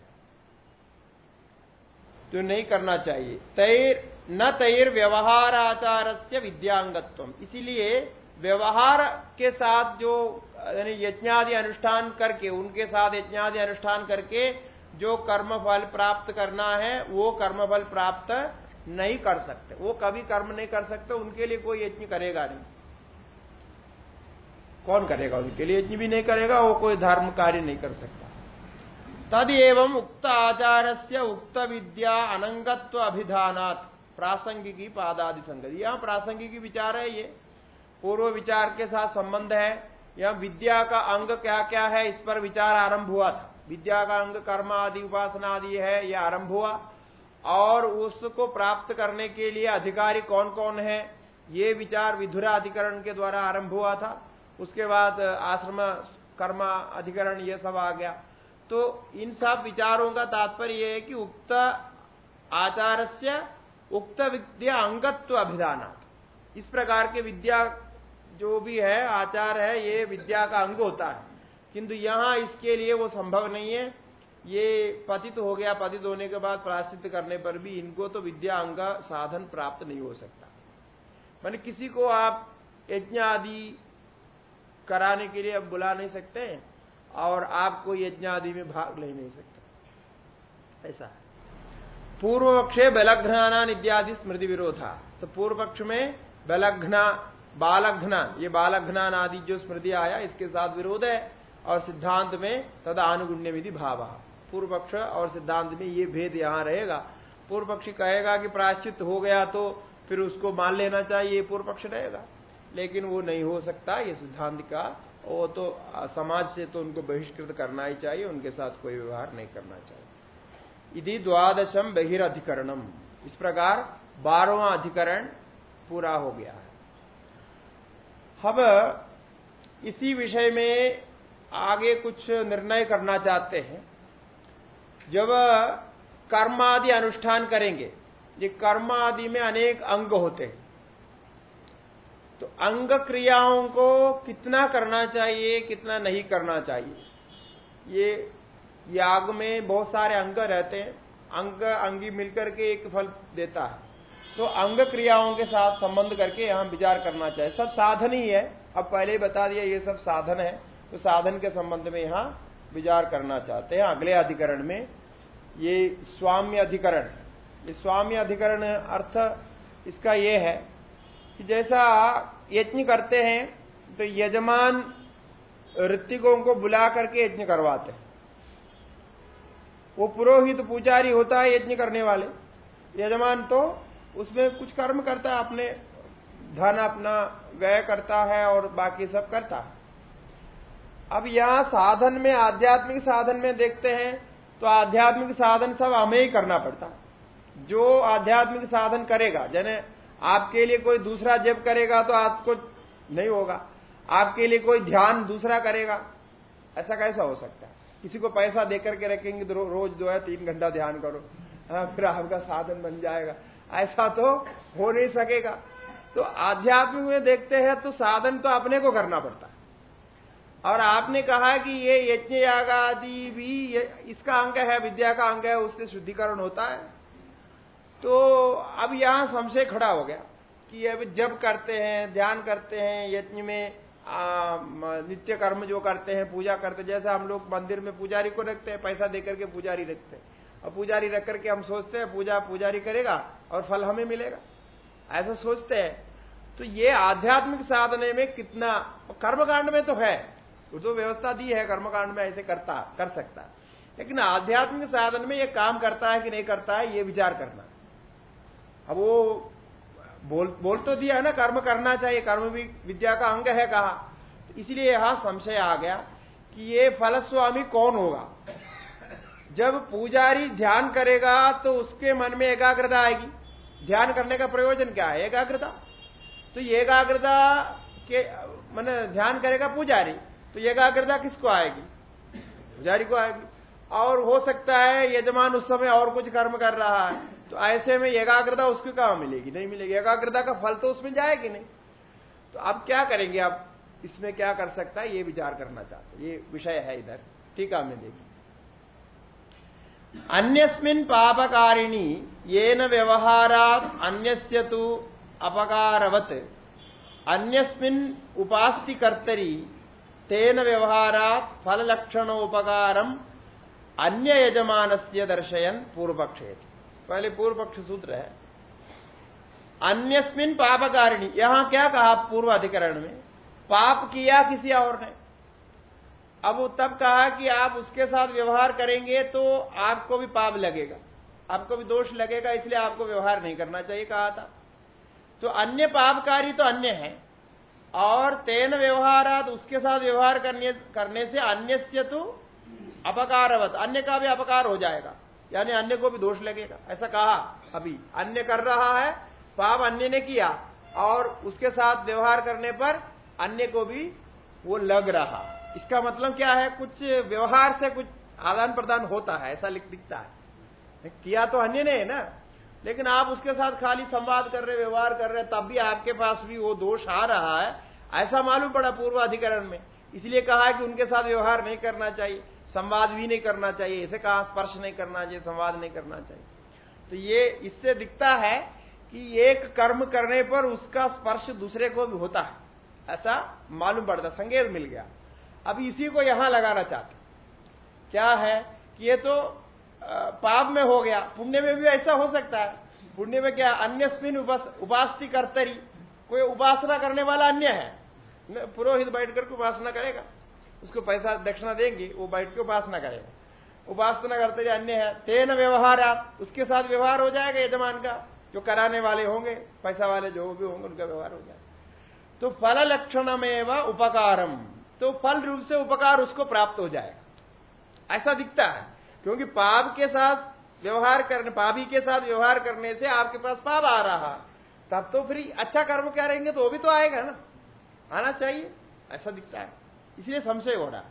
तो नहीं करना चाहिए। तैर, न तैर व्यवहार आचार से विद्यांगत्व इसीलिए व्यवहार के साथ जो यज्ञादि अनुष्ठान करके, उनके साथ यज्ञादि अनुष्ठान करके जो कर्म फल प्राप्त करना है, वो कर्म फल प्राप्त नहीं कर सकते। वो कभी कर्म नहीं कर सकते, उनके लिए कोई यज्ञ करेगा नहीं। कौन करेगा? उनके लिए यज्ञ भी नहीं करेगा, वो कोई धर्म कार्य नहीं कर सकता। तद एवं उक्त आचार से उक्त विद्या अनंगत्व अभिधानात, प्रासंगिकी पादादि संगति। यहाँ प्रासंगिकी विचार है ये। पूर्व विचार के साथ संबंध है। यह विद्या का अंग क्या क्या है, इस पर विचार आरंभ हुआ था। विद्या का अंग कर्म आदि उपासना आदि है यह आरंभ हुआ। और उसको प्राप्त करने के लिए अधिकारी कौन कौन है, ये विचार विधुरा अधिकरण के द्वारा आरंभ हुआ था। उसके बाद आश्रम, कर्म अधिकरण, ये सब आ गया। तो इन सब विचारों का तात्पर्य यह है कि उक्त आचार से उक्त विद्या अंगत्व अभिधान। इस प्रकार के विद्या जो भी है, आचार है, ये विद्या का अंग होता है। किंतु यहाँ इसके लिए वो संभव नहीं है। ये पतित हो गया, पतित होने के बाद प्राश्चित करने पर भी इनको तो विद्या अंग साधन प्राप्त नहीं हो सकता। मान किसी को आप यज्ञ आदि कराने के लिए अब बुला नहीं सकते और आपको यज्ञ आदि में भाग ले नहीं सकते। ऐसा है। पूर्व पक्षे बलघ्नान इत्यादि स्मृति विरोधा। तो पूर्व पक्ष में बलघ्ना, बालघ्ना, ये बालघ्नान आदि जो स्मृति आया, इसके साथ विरोध है। और सिद्धांत में तदा अनुगुण्य विधि भाव। पूर्व पक्ष और सिद्धांत में ये भेद यहाँ रहेगा। पूर्व पक्षी कहेगा कि प्रायश्चित हो गया तो फिर उसको मान लेना चाहिए पूर्व पक्ष रहेगा। लेकिन वो नहीं हो सकता, ये सिद्धांत का, वो तो समाज से तो उनको बहिष्कृत करना ही चाहिए, उनके साथ कोई व्यवहार नहीं करना चाहिए। यदि द्वादशम बहिराधिकरणम इस प्रकार बारहवा अधिकरण पूरा हो गया है। अब इसी विषय में आगे कुछ निर्णय करना चाहते हैं। जब कर्म आदि अनुष्ठान करेंगे, ये कर्म आदि में अनेक अंग होते हैं। तो अंग क्रियाओं को कितना करना चाहिए, कितना नहीं करना चाहिए? ये याग में बहुत सारे अंग रहते हैं। अंग अंगी मिलकर के एक फल देता है। तो अंग क्रियाओं के साथ संबंध करके यहाँ विचार करना चाहिए। सब साधन ही है। अब पहले ही बता दिया, ये सब साधन है। तो साधन के संबंध में यहाँ विचार करना चाहते हैं। अगले अधिकरण में ये स्वाम्य अधिकरण। ये स्वाम्य अधिकरण अर्थ इसका ये है कि जैसा यज्ञ करते हैं तो यजमान ऋतिकों को बुला करके यज्ञ करवाते हैं। वो पुरोहित पुजारी होता है यज्ञ करने वाले। यजमान तो उसमें कुछ कर्म करता है, अपने धन अपना व्यय करता है और बाकी सब करता है। अब यहाँ साधन में, आध्यात्मिक साधन में देखते हैं तो आध्यात्मिक साधन सब हमें ही करना पड़ता। जो आध्यात्मिक साधन करेगा, जने आपके लिए कोई दूसरा जब करेगा तो आपको नहीं होगा। आपके लिए कोई ध्यान दूसरा करेगा, ऐसा कैसा हो सकता है? किसी को पैसा देकर के रखेंगे तो रोज जो है तीन घंटा ध्यान करो हाँ फिर आपका साधन बन जाएगा। ऐसा तो हो नहीं सकेगा। तो आध्यात्मिक में देखते हैं तो साधन तो अपने को करना पड़ता। है और आपने कहा कि ये यज्ञ याग आदि भी इसका अंग है विद्या का अंग है उससे शुद्धिकरण होता है। तो अब यहाँ संशय खड़ा हो गया कि अब जब करते हैं ध्यान करते हैं यज्ञ में आ, नित्य कर्म जो करते हैं पूजा करते हैं जैसे हम लोग मंदिर में पुजारी को रखते हैं पैसा देकर के पुजारी रखते हैं। और पुजारी रख करके हम सोचते हैं पूजा पुजारी करेगा और फल हमें मिलेगा। ऐसा सोचते हैं। तो ये आध्यात्मिक साधने में कितना कर्मकांड में तो है वो तो व्यवस्था दी है कर्मकांड में, ऐसे करता, कर सकता लेकिन आध्यात्मिक साधन में ये काम करता है कि नहीं करता है, ये विचार करना। अब वो बोल बोल तो दिया है ना, कर्म करना चाहिए, कर्म भी विद्या का अंग है कहा। तो इसलिए यहाँ संशय आ गया कि ये फलस्वामी कौन होगा? जब पुजारी ध्यान करेगा तो उसके मन में एकाग्रता आएगी। ध्यान करने का प्रयोजन क्या है? एकाग्रता। तो एकाग्रता के, मन ध्यान करेगा पुजारी। तो एकाग्रता किसको आएगी? पुजारी को आएगी। और हो सकता है यजमान उस समय और कुछ कर्म कर रहा है तो ऐसे में एकाग्रता उसको कहा मिलेगी? नहीं मिलेगी। एकाग्रता का फल तो उसमें जाएगी नहीं। तो अब क्या करेंगे? आप इसमें क्या कर सकता है? ये विचार करना चाहते ये विषय है इधर। ठीक है, हमने देखी। अन्यस्मिन पापकारिणी ये न व्यवहारात अन्यस्य तु अपकारवत। अन्यस्मिन उपास्ति कर्तरी तेन व्यवहारात फल लक्षण उपकारम अन्य यजमान से दर्शयन पूर्व पक्षे पहले पूर्व पक्ष सूत्र है। अन्यस्मिन पापकारिणी। यहाँ क्या कहा पूर्व अधिकरण में? पाप किया किसी और ने? अब तब कहा कि आप उसके साथ व्यवहार करेंगे तो आपको भी पाप लगेगा। आपको भी दोष लगेगा, इसलिए आपको व्यवहार नहीं करना चाहिए कहा था। तो अन्य पापकारी तो अन्य है। और तेन व्यवहार उसके साथ व्यवहार करने करने से अन्य से तो अपकारवत। अन्य का भी अपकार हो जाएगा। यानी अन्य को भी दोष लगेगा। ऐसा कहा अभी। अन्य कर रहा है, पाप अन्य ने किया और उसके साथ व्यवहार करने पर अन्य को भी वो लग रहा। इसका मतलब क्या है? कुछ व्यवहार से कुछ आदान प्रदान होता है, ऐसा दिखता है। किया तो अन्य ने, है ना? लेकिन आप उसके साथ खाली संवाद कर रहे, व्यवहार कर रहे, तब भी आपके पास भी वो दोष आ रहा है। ऐसा मालूम पड़ा पूर्व अधिकरण में। इसलिए कहा कि उनके साथ व्यवहार नहीं करना चाहिए, संवाद भी नहीं करना चाहिए। ऐसे कहा, स्पर्श नहीं करना चाहिए, संवाद नहीं करना चाहिए। तो ये, इससे दिखता है कि एक कर्म करने पर उसका स्पर्श दूसरे को भी होता है। ऐसा मालूम पड़ता संकेत मिल गया। अब इसी को यहाँ लगाना चाहते क्या है कि ये तो पाप में हो गया। पुण्य में भी ऐसा हो सकता है। पुण्य में क्या? अन्य स्पिन उपास्ति करतरी। कोई उपासना करने वाला अन्य है। पुरोहित बैठ करके उपासना करेगा। उसको पैसा दक्षिणा देंगे, वो बैठ के उपासना करेगा। उपासना करते जो अन्य है, तेन व्यवहार आप उसके साथ व्यवहार हो जाएगा यजमान का। जो कराने वाले होंगे, पैसा वाले जो भी होंगे, उनका व्यवहार हो जाएगा। तो फल लक्षण में उपकारम। तो फल रूप से उपकार उसको प्राप्त हो जाएगा। ऐसा दिखता है। क्योंकि पाप के साथ व्यवहार करने, पापी के साथ व्यवहार करने से आपके पास पाप आ रहा तब तो फिर अच्छा कर्म करेंगे तो वो भी तो आएगा ना। आना चाहिए, ऐसा दिखता है। इसलिए संशय हो रहा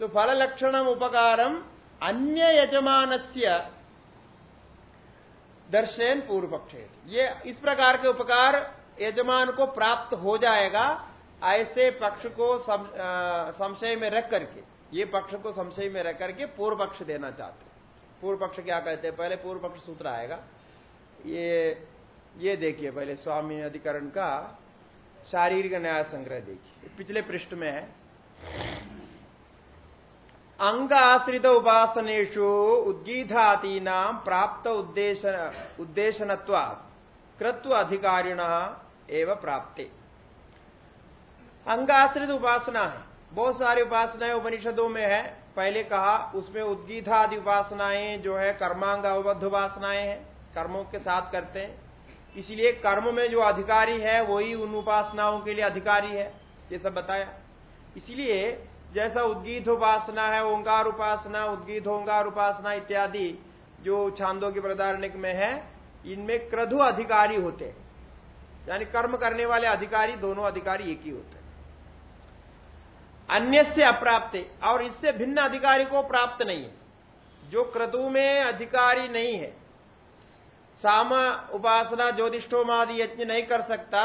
तो फल लक्षण उपकारम अन्य यजमान दर्शन पूर्व पक्ष। ये इस प्रकार के उपकार यजमान को प्राप्त हो जाएगा ऐसे पक्ष को संशय में रख करके। ये पक्ष को संशय में रख करके पूर्व पक्ष देना चाहते पूर्व पक्ष क्या कहते हैं? पहले पूर्व पक्ष सूत्र आएगा। ये ये देखिए पहले स्वामी अधिकरण का शारीरिक न्याय संग्रह देखिए। पिछले पृष्ठ में है अंग आश्रित उपासनेशु उद्गीधातीना प्राप्त उद्देशन उद्देशनत्वा कृत्व अधिकारिण एवं प्राप्ते। अंगाश्रित उपासना है। बहुत सारी उपासनाएँ उपनिषदों में है। पहले कहा, उसमें उद्गीता आदि उपासनाएँ जो है कर्मांग अवबद्ध उपासनाएँ हैं, कर्मों के साथ करते हैं। इसलिए कर्म में जो अधिकारी है, वही उन उपासनाओं के लिए अधिकारी है। ये सब बताया। इसलिए जैसा उद्गीत उपासना है, ओंकार उपासना, उद्गीत ओंकार उपासना इत्यादि जो छांदों के प्रदारणिक में है, इनमें क्रधु अधिकारी होते हैं। यानी कर्म करने वाले अधिकारी, दोनों अधिकारी एक ही होते अन्य से अप्राप्त, और इससे भिन्न अधिकारी को प्राप्त नहीं है। जो क्रतु में अधिकारी नहीं है साम उपासना ज्योतिषोमादि यज्ञ नहीं कर सकता,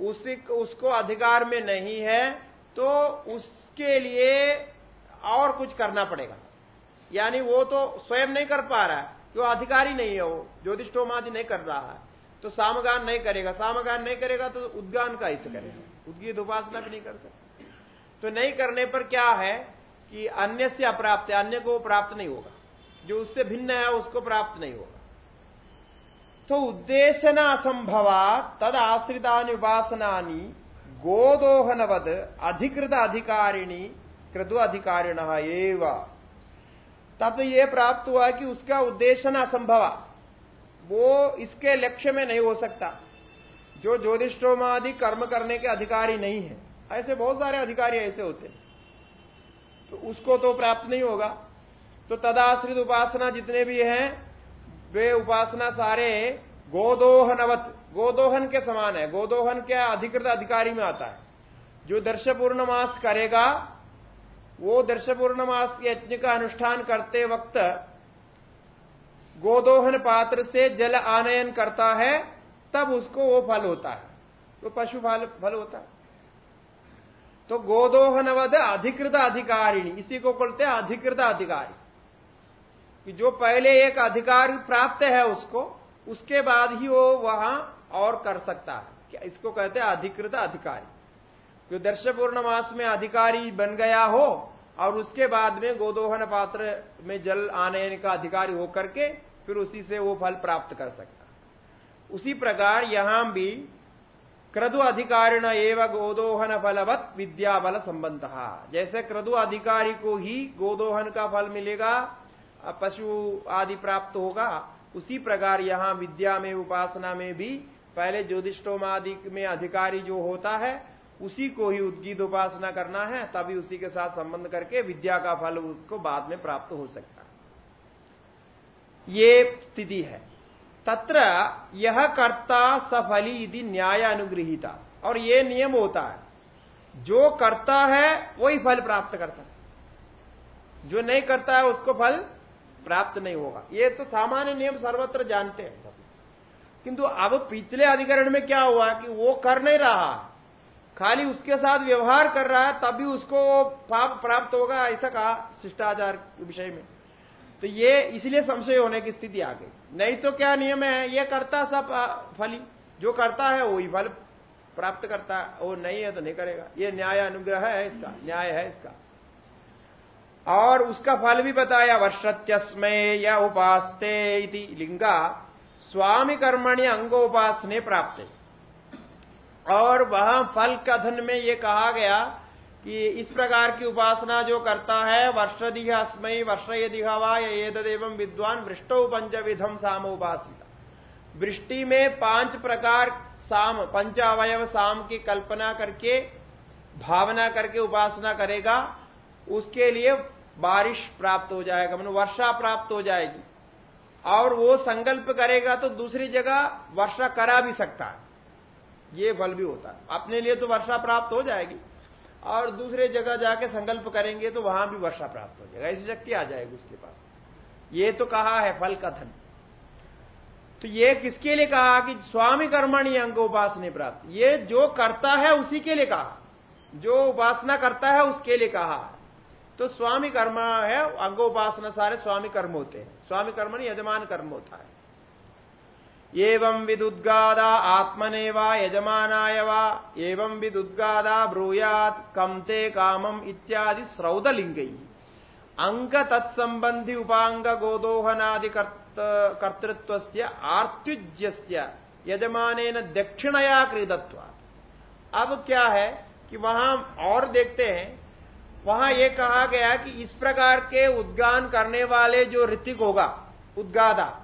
उसी उसको अधिकार में नहीं है तो उसके लिए और कुछ करना पड़ेगा। यानी वो तो स्वयं नहीं कर पा रहा है क्यों अधिकारी नहीं है वो ज्योतिषोमादि नहीं कर रहा है। तो सामगान नहीं करेगा, सामगान नहीं करेगा तो उद्गान का ऐसे करेगा। उद्गीत उपासना भी नहीं कर सकता। तो नहीं करने पर क्या है कि अन्य से अप्राप्त है, अन्य को प्राप्त नहीं होगा। जो उससे भिन्न है, उसको प्राप्त नहीं होगा। तो उद्देश्य न असंभवा तद आश्रिता उपासना गोदोहनवद अधिकृत अधिकारिणी क्रतु अधिकारिण एव। तब तो ये प्राप्त हुआ कि उसका उद्देश्य न असंभवा वो इसके लक्ष्य में नहीं हो सकता। जो ज्योतिषोमादि कर्म करने के अधिकारी नहीं है। ऐसे बहुत सारे अधिकारी ऐसे होते हैं। तो उसको तो प्राप्त नहीं होगा। तो तदाश्रित उपासना जितने भी हैं वे उपासना सारे गोदोहनवत। गोदोहन के समान है। गोदोहन के अधिकृत अधिकारी में आता है। जो दर्श पूर्णमास करेगा, वो दर्श पूर्णमास के यज्ञ का अनुष्ठान करते वक्त गोदोहन पात्र से जल आनयन करता है, तब उसको वो फल होता है। वो तो पशु फल फल होता है। तो गोदोहनवद अधिकृत अधिकारिणी, इसी को बोलते हैं अधिकृत अधिकारी। कि जो पहले एक अधिकार प्राप्त है उसको, उसके बाद ही वो वहाँ और कर सकता है। इसको कहते हैं अधिकृत अधिकारी? जो दर्श पूर्णमास में अधिकारी बन गया हो और उसके बाद में गोदोहन पात्र में जल आने का अधिकारी होकर के फिर उसी से वो फल प्राप्त कर सकता उसी प्रकार यहाँ भी क्रदु अधिकारिण एवं गोदोहन फलवत विद्या बल संबंध। जैसे क्रदु अधिकारी को ही गोदोहन का फल मिलेगा पशु आदि प्राप्त होगा, उसी प्रकार यहाँ विद्या में, उपासना में भी, पहले ज्योतिषोम आदि में अधिकारी जो होता है, उसी को ही उद्गीत उपासना करना है, तभी उसी के साथ संबंध करके विद्या का फल उसको बाद में प्राप्त हो सकता है। ये स्थिति है। तत्र यह कर्ता सफली यदि न्याय अनुग्रहिता। और ये नियम होता है, जो करता है, वही फल प्राप्त करता है। जो नहीं करता है, उसको फल प्राप्त नहीं होगा। ये तो सामान्य नियम सर्वत्र जानते हैं किंतु अब पिछले अधिकरण में क्या हुआ कि वो कर नहीं रहा। खाली उसके साथ व्यवहार कर रहा है, तभी उसको पाप प्राप्त होगा, ऐसा कहा शिष्टाचार के विषय में। तो ये इसलिए संशय होने की स्थिति आ गई। नहीं तो क्या नियम है? ये करता सब फली। जो करता है, वही फल प्राप्त करता है। वो नहीं है तो नहीं करेगा। ये न्याय अनुग्रह है इसका। न्याय है इसका। और उसका फल भी बताया वर्षत्यस्मय या उपासते इति। लिंगा स्वामी कर्मणि अंगोपासने प्राप्त और वह फल कथन में ये कहा गया कि इस प्रकार की उपासना जो करता है वर्ष वर्षदिह अस्मय वर्ष यदिहवा एवं विद्वान वृष्टो पंचविधम साम उपासिता। वृष्टि में पाँच प्रकार साम पंच अवयव साम की कल्पना करके, भावना करके उपासना करेगा। उसके लिए बारिश प्राप्त हो जाएगा मतलब वर्षा प्राप्त हो जाएगी। और वो संकल्प करेगा तो दूसरी जगह वर्षा करा भी सकता है। ये फल भी होता है। अपने लिए तो वर्षा प्राप्त हो जाएगी। और दूसरे जगह जाके संकल्प करेंगे तो वहाँ भी वर्षा प्राप्त हो जाएगा। ऐसी शक्ति आ जाएगी उसके पास। ये तो कहा है फल कथन। तो ये किसके लिए कहा? कि स्वामी कर्मणी अंग उपासना प्राप्त। ये जो करता है उसी के लिए कहा। जो उपासना करता है उसके लिए कहा। तो स्वामी कर्म है अंगोपासना सारे स्वामी कर्म होते हैं। स्वामी कर्म नहीं, यजमान कर्म होता है। एवं विदुद्गादा आत्मने वा यजमानाय वा। एवं विदुद्गादा ब्रूयात कमते कामम इत्यादि श्रौदलिंग अंग तत्संबंधी उपांग गोदोहनादि कर्तृत्व आर्त्युज्य यजमान दक्षिणया क्रीदत्व अब क्या है कि वहाँ और देखते हैं वहाँ यह कहा गया कि इस प्रकार के उद्गान करने वाले जो ऋतिक होगा, उद्गादा,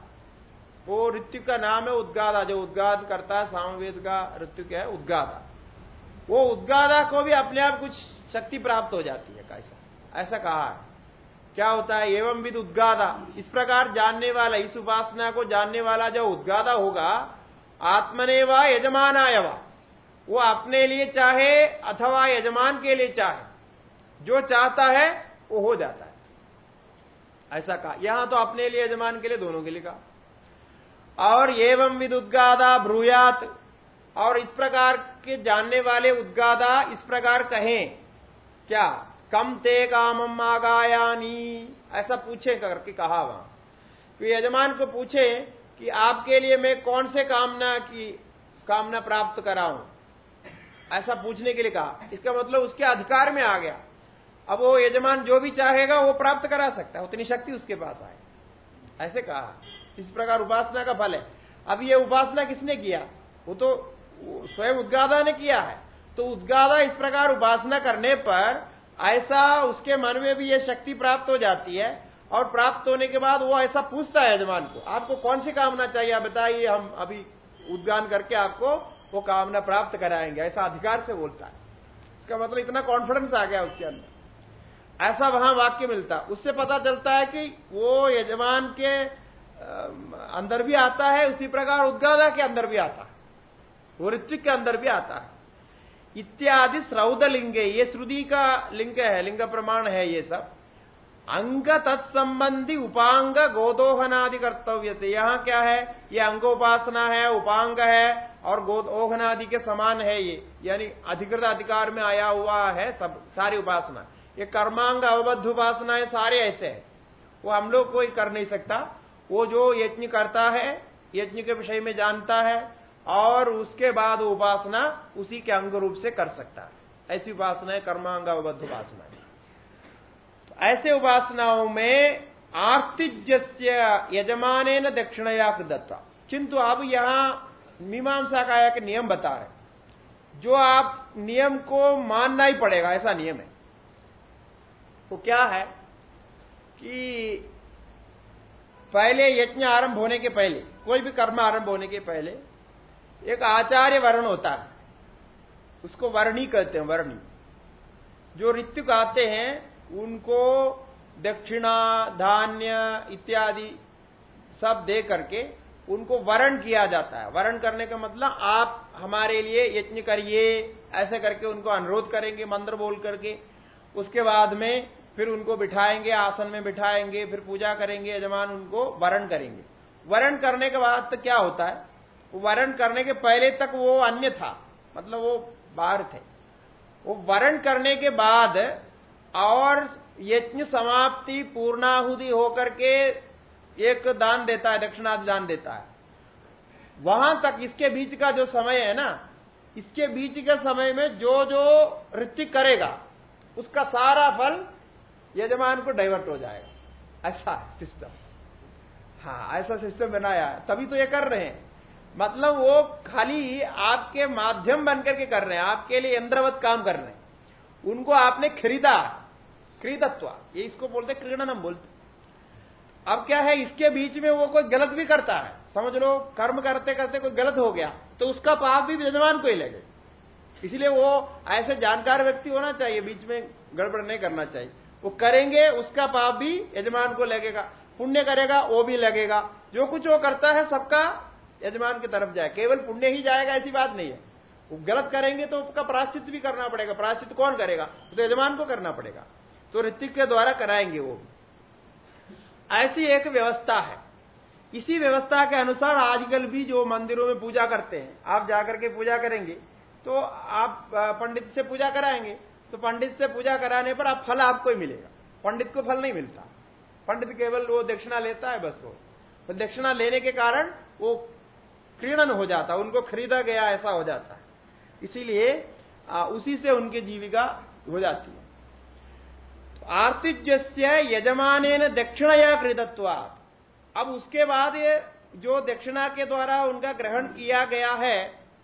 वो ऋतिक का नाम है उद्गादा, जो उद्गान करता है, सामवेद का ऋतिक है, उद्गादा। वो उद्गादा को भी अपने आप कुछ शक्ति प्राप्त हो जाती है, कैसा? ऐसा कहा है। क्या होता है? एवं विद उद्गादा। इस प्रकार जानने वाला, इस उपासना को जानने वाला जो उद्गादा होगा, आत्मने व यजमानाय वो अपने लिए चाहे अथवा यजमान के लिए चाहे। जो चाहता है, वो हो जाता है। ऐसा कहा। यहाँ तो अपने लिए यजमान के लिए, दोनों के लिए कहा। और एवं विद उद्गादा ब्रूयात, और इस प्रकार के जानने वाले उद्गादा इस प्रकार कहें, क्या? कम ते कामम आगायानी। ऐसा पूछे करके कहा वहाँ। तो यजमान को पूछे कि आपके लिए मैं कौन से कामना की, कामना प्राप्त कराऊं? ऐसा पूछने के लिए कहा। इसका मतलब उसके अधिकार में आ गया। अब वो यजमान जो भी चाहेगा, वो प्राप्त करा सकता है। उतनी शक्ति उसके पास आए। ऐसे कहा। इस प्रकार उपासना का फल है। अब ये उपासना किसने किया? वो तो स्वयं उद्गादा ने किया है। तो उद्गादा इस प्रकार उपासना करने पर ऐसा उसके मन में भी ये शक्ति प्राप्त हो जाती है और प्राप्त होने के बाद वो ऐसा पूछता है यजमान को, आपको कौन सी कामना चाहिए? बताइए, हम अभी उद्गान करके आपको वो कामना प्राप्त कराएँगे। ऐसा अधिकार से बोलता है। इसका मतलब इतना कॉन्फिडेंस आ गया उसके अंदर। ऐसा वहाँ वाक्य मिलता। उससे पता चलता है कि वो यजमान के अंदर भी आता है, उसी प्रकार उद्गादा के अंदर भी आता है। वो ऋत्विक के अंदर भी आता है। इत्यादि श्रौद लिंग, ये श्रुति का लिंग है, लिंग प्रमाण है ये सब। अंग तत्संबंधी उपांग गोदोहनादि कर्तव्य थे यहाँ क्या है? ये अंगोपासना है, उपांग है, और गोदोहनादि के समान है ये। यानी अधिकृत अधिकार में आया हुआ है सब, सारी उपासना। ये कर्मांग अवबद्ध उपासनाएँ सारे ऐसे है। वो हम लोग कोई कर नहीं सकता। वो जो यज्ञ करता है, यज्ञ के विषय में जानता है, और उसके बाद उपासना उसी के अंग रूप से कर सकता है। ऐसी उपासना है कर्मांग अवबद्ध उपासना है ऐसे उपासनाओं में आर्तिज्य यजमान दक्षिणया कृदत्वा किंतु अब यहाँ मीमांसा का एक नियम बता रहे जो आप नियम को मानना ही पड़ेगा, ऐसा नियम है। वो क्या है कि पहले यज्ञ आरंभ होने के पहले, कोई भी कर्म आरंभ होने के पहले, एक आचार्य वर्ण होता है। उसको वर्णी कहते हैं, वर्णी। जो ऋतु आते हैं, उनको दक्षिणा, धान्य इत्यादि सब दे करके उनको वरण किया जाता है। वरण करने का मतलब आप हमारे लिए यज्ञ करिए, ऐसे करके उनको अनुरोध करेंगे, मंत्र बोल करके। उसके बाद में फिर उनको बिठाएँगे, आसन में बिठाएँगे, फिर पूजा करेंगे, यजमान उनको वरण करेंगे। वरण करने के बाद तो क्या होता है? वरण करने के पहले तक वो अन्य था मतलब वो बाहर थे। वो वरण करने के बाद और यज्ञ समाप्ति पूर्णाहुति होकर के एक दान देता है, दक्षिणादि दान देता है। वहाँ तक इसके बीच का जो समय है ना, इसके बीच के समय में जो जो ऋतिक करेगा, उसका सारा फल यजमान को डाइवर्ट हो जाएगा। ऐसा सिस्टम। हाँ ऐसा सिस्टम बनाया तभी तो ये कर रहे हैं। मतलब वो खाली आपके माध्यम बनकर के कर रहे हैं, आपके लिए यंत्रवत काम कर रहे हैं। उनको आपने खरीदा क्रीदत्व ये इसको बोलते क्रीडनम बोलते अब क्या है, इसके बीच में वो कोई गलत भी करता है। समझ लो, कर्म करते करते कोई गलत हो गया तो उसका पाप भी यजमान को ही लगे इसलिए वो ऐसे जानकार व्यक्ति होना चाहिए, बीच में गड़बड़ नहीं करना चाहिए। वो करेंगे, उसका पाप भी यजमान को लगेगा, पुण्य करेगा, वो भी लगेगा। जो कुछ वो करता है, सबका यजमान की तरफ़ जाए। केवल पुण्य ही जाएगा, ऐसी बात नहीं है। वो गलत करेंगे तो उसका प्राश्चित भी करना पड़ेगा। प्राश्चित कौन करेगा? तो यजमान को करना पड़ेगा। तो ऋतिक के द्वारा कराएँगे वो। ऐसी एक व्यवस्था है। इसी व्यवस्था के अनुसार आजकल भी जो मंदिरों में पूजा करते हैं, आप जाकर के पूजा करेंगे तो आप, पंडित से पूजा कराएँगे। तो पंडित से पूजा कराने पर आप फल आपको ही मिलेगा। पंडित को फल नहीं मिलता। पंडित केवल वो दक्षिणा लेता है, बस वो। तो दक्षिणा लेने के कारण वो क्रीड़न हो जाता, उनको खरीदा गया, ऐसा हो जाता है। इसीलिए उसी से उनकी जीविका हो जाती है। तो आर्तिज्य यजमान दक्षिणया कृतत्वा अब उसके बाद ये जो दक्षिणा के द्वारा उनका ग्रहण किया गया है,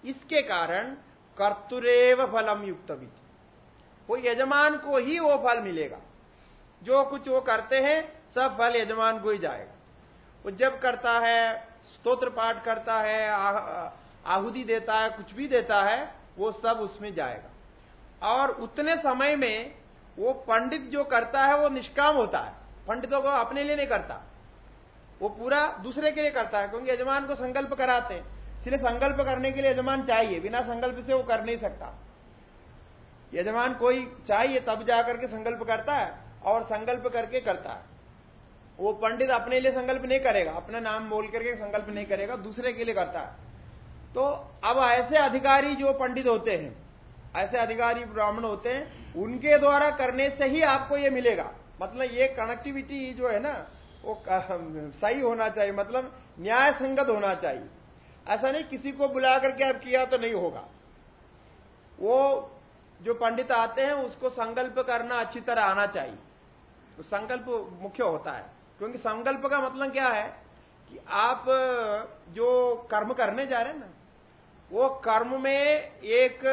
इसके कारण कर्तुरेव फलम युक्त वो यजमान को ही वो फल मिलेगा। जो कुछ वो करते हैं, सब फल यजमान को ही जाएगा। वो जब करता है, स्तोत्र पाठ करता है आहुति देता है, कुछ भी देता है, वो सब उसमें जाएगा। और उतने समय में वो पंडित जो करता है, वो निष्काम होता है। पंडितों को अपने लिए नहीं करता। वो पूरा दूसरे के लिए करता है, क्योंकि यजमान को संकल्प कराते हैं। इसलिए संकल्प करने के लिए यजमान चाहिए, बिना संकल्प से वो कर नहीं सकता। यजमान कोई चाहिए तब जाकर के संकल्प करता है और संकल्प करके करता है। वो पंडित अपने लिए संकल्प नहीं करेगा, अपना नाम बोल करके संकल्प नहीं करेगा, दूसरे के लिए करता है। तो अब ऐसे अधिकारी जो पंडित होते हैं, ऐसे अधिकारी ब्राह्मण होते हैं, उनके द्वारा करने से ही आपको ये मिलेगा। मतलब ये कनेक्टिविटी जो है ना, वो सही होना चाहिए मतलब न्याय संगत होना चाहिए। ऐसा नहीं किसी को बुला करके अब किया तो नहीं होगा। वो जो पंडित आते हैं, उसको संकल्प करना अच्छी तरह आना चाहिए। तो संकल्प मुख्य होता है। क्योंकि संकल्प का मतलब क्या है कि आप, जो कर्म करने जा रहे हैं ना, वो कर्म में एक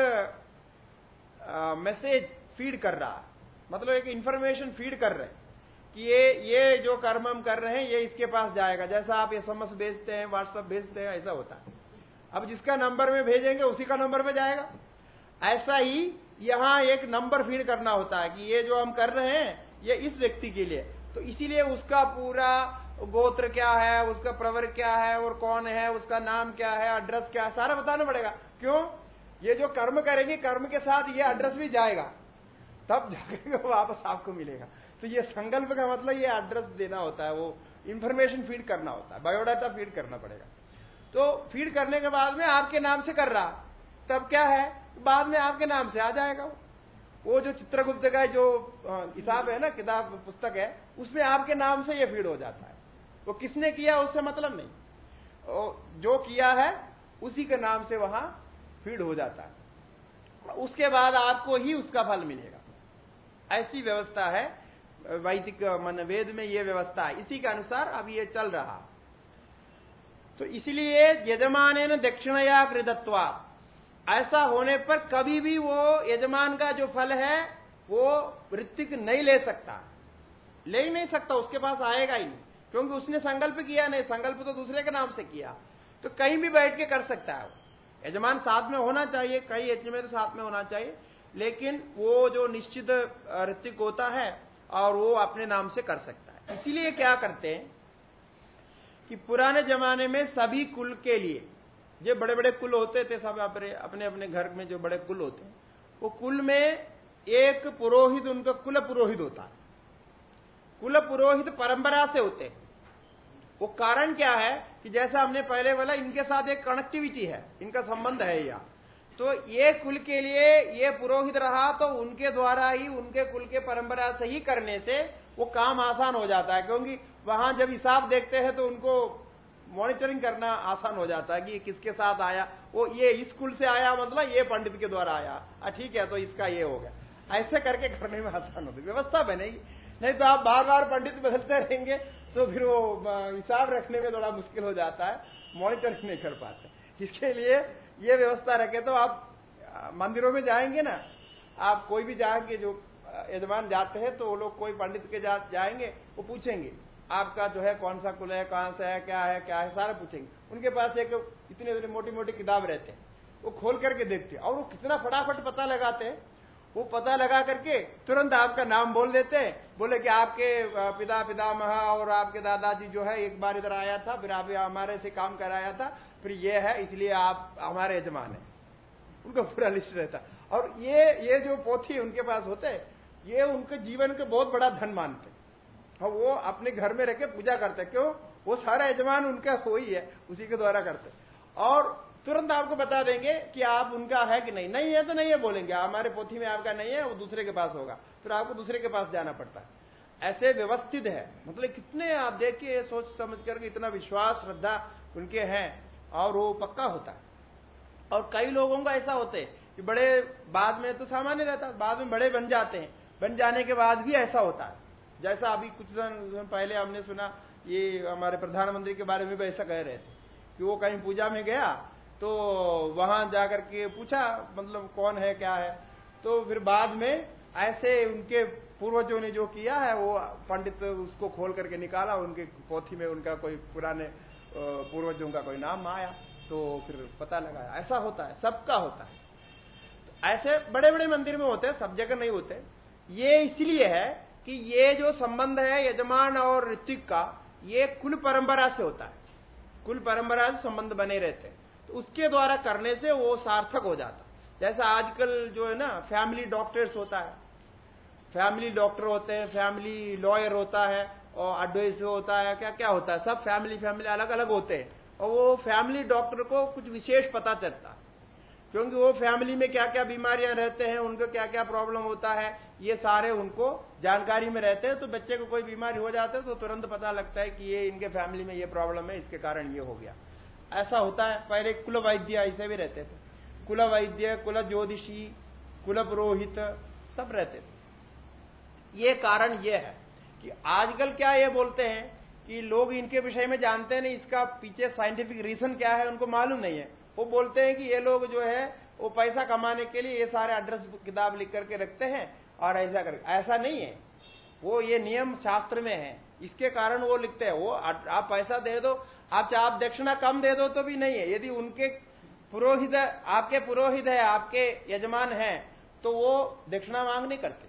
मैसेज फ़ीड कर रहा है। मतलब एक इंफॉर्मेशन फ़ीड कर रहे हैं कि ये ये जो कर्म हम कर रहे हैं, ये इसके पास जाएगा। जैसा आप एसएमएस भेजते हैं व्हाट्सएप भेजते हैं, ऐसा होता है। अब जिसका नंबर में भेजेंगे, उसी का नंबर में जाएगा। ऐसा ही यहाँ एक नंबर फ़ीड करना होता है कि ये जो हम कर रहे हैं, ये इस व्यक्ति के लिए। तो इसीलिए उसका पूरा गोत्र क्या है, उसका प्रवर क्या है, और कौन है, उसका नाम क्या है एड्रेस क्या है, सारा बताना पड़ेगा। क्यों? ये जो कर्म करेंगे, कर्म के साथ ये एड्रेस भी जाएगा। तब जाकर वापस आपको मिलेगा। तो ये संकल्प का मतलब ये एड्रेस देना होता है, वो इंफॉर्मेशन फ़ीड करना होता है बायोडाटा फ़ीड करना पड़ेगा। तो फ़ीड करने के बाद में आपके नाम से कर रहा। तब क्या है? बाद में आपके नाम से आ जाएगा वो। जो चित्रगुप्त का जो हिसाब है ना, किताब, पुस्तक है, उसमें आपके नाम से ये फ़ीड हो जाता है। वो किसने किया, उससे मतलब नहीं। जो किया है, उसी के नाम से वहाँ फ़ीड हो जाता है। उसके बाद आपको ही उसका फल मिलेगा। ऐसी व्यवस्था है, वैदिक मन वेद में ये व्यवस्था है। इसी के अनुसार अब ये चल रहा। तो इसलिए यजमान दक्षिणया कृतत्वा। ऐसा होने पर कभी भी वो यजमान का जो फल है, वो ऋतिक नहीं ले सकता। ले ही नहीं सकता, उसके पास आएगा ही नहीं। क्योंकि उसने संकल्प किया नहीं, संकल्प तो दूसरे के नाम से किया। तो कहीं भी बैठ के कर सकता है यजमान साथ में होना चाहिए, कई यजमेर साथ में होना चाहिए, लेकिन वो जो निश्चित ऋतिक होता है, और वो अपने नाम से कर सकता है। इसीलिए क्या करते हैं कि पुराने जमाने में सभी कुल के लिए जो बड़े बड़े कुल होते थे सब अपने अपने घर में जो बड़े कुल होते हैं। वो कुल में एक पुरोहित, उनका कुल पुरोहित होता है। कुल पुरोहित परंपरा से होते हैं। वो कारण क्या है कि जैसा हमने पहले बोला, इनके साथ एक कनेक्टिविटी है, इनका संबंध है यहाँ। तो ये कुल के लिए ये पुरोहित रहा तो उनके द्वारा ही, उनके कुल के परंपरा से ही करने से वो काम आसान हो जाता है। क्योंकि वहाँ जब हिसाब देखते हैं तो उनको मॉनिटरिंग करना आसान हो जाता है कि ये किसके साथ आया वो ये इस कुल से आया मतलब ये पंडित के द्वारा आया। ठीक है तो इसका ये हो गया। ऐसे करके करने में आसान होती व्यवस्था बनेगी नहीं तो आप बार बार पंडित बदलते रहेंगे तो फिर वो हिसाब रखने में थोड़ा मुश्किल हो जाता है। मॉनिटरिंग नहीं कर पाते। इसके लिए ये व्यवस्था रखे तो आप मंदिरों में जाएँगे ना आप कोई भी जाएँगे जो यजमान जाते हैं तो वो लोग कोई पंडित के जा, जाएँगे वो पूछेंगे। आपका जो है कौन सा कुल है, कहाँ से है, क्या है क्या है, सारा पूछेंगे। उनके पास एक इतनी इतनी मोटी मोटी किताब रहते हैं। वो खोल करके देखते हैं और वो कितना फटाफट पता लगाते हैं। वो पता लगा करके तुरंत आपका नाम बोल देते हैं। बोले कि आपके पिता, पितामह और आपके दादाजी जो है, एक बार इधर आया था, फिर आप हमारे से काम कराया था, फिर ये है, इसलिए आप हमारे यजमान है। उनका पूरा लिस्ट रहता। और ये ये जो पोथी उनके पास होते ये उनके जीवन के बहुत बड़ा धन मानते और वो अपने घर में रहकर पूजा करते क्यों? वो सारा यजमान उनका हो ही है उसी के द्वारा करते और तुरंत आपको बता देंगे कि आप उनका है कि नहीं। नहीं है तो नहीं है बोलेंगे। हमारे पोथी में आपका नहीं है, वो दूसरे के पास होगा। फिर आपको दूसरे के पास जाना पड़ता है। ऐसे व्यवस्थित है। मतलब कितने आप देखिए, सोच समझ करके इतना विश्वास, श्रद्धा उनके हैं और वो पक्का होता है। और कई लोगों का ऐसा होते कि बड़े बाद में तो सामान्य रहता बाद में बड़े बन जाते हैं। बन जाने के बाद भी ऐसा होता है। जैसा अभी कुछ दिन पहले हमने सुना, ये हमारे प्रधानमंत्री के बारे में भी ऐसा कह रहे थे कि वो कहीं पूजा में गया तो वहाँ जाकर के पूछा मतलब कौन है, क्या है? तो फिर बाद में ऐसे उनके पूर्वजों ने जो किया है, वो पंडित उसको खोल करके निकाला, उनके पोथी में उनका कोई पुराने पूर्वजों का कोई नाम आया तो फिर पता लगाया। ऐसा होता है, सबका होता है। तो ऐसे बड़े बड़े मंदिर में होते हैं, सब जगह नहीं होते। ये इसलिए है कि ये जो संबंध है यजमान और ऋतिक का, ये कुल परंपरा से होता है। कुल परंपरा से संबंध बने रहते हैं। तो उसके द्वारा करने से वो सार्थक हो जाता जैसा आजकल जो है ना फैमिली डॉक्टर्स होता है। फैमिली डॉक्टर होते हैं फैमिली लॉयर होता है, और एडवाइस होता है क्या क्या होता है? सब फैमिली फैमिली अलग अलग होते हैं। और वो फैमिली डॉक्टर को कुछ विशेष पता चलता क्योंकि वो फैमिली में क्या क्या बीमारियाँ रहते हैं, उनको क्या क्या प्रॉब्लम होता है ये सारे उनको जानकारी में रहते हैं तो बच्चे को कोई बीमारी हो जाता है तो तुरंत पता लगता है कि ये इनके फैमिली में ये प्रॉब्लम है, इसके कारण ये हो गया। ऐसा होता है, पहले कुल वैद्य ऐसे भी रहते थे। कुल वैद्य, कुल ज्योतिषी, कुल पुरोहित, सब रहते थे। ये कारण ये है कि आजकल क्या ये बोलते हैं कि लोग इनके विषय में जानते नहीं, इसका पीछे साइंटिफिक रीजन क्या है, उनको मालूम नहीं है। वो बोलते हैं कि ये लोग जो है, वो पैसा कमाने के लिए ये सारे एड्रेस किताब लिख करके रखते हैं और ऐसा कर, ऐसा नहीं है। वो ये नियम शास्त्र में है। इसके कारण वो लिखते हैं, वो आप पैसा दे दो, आप चाहे आप दक्षिणा कम दे दो तो भी नहीं है। यदि उनके पुरोहित, आपके पुरोहित है, आपके यजमान है तो वो दक्षिणा मांग नहीं करते।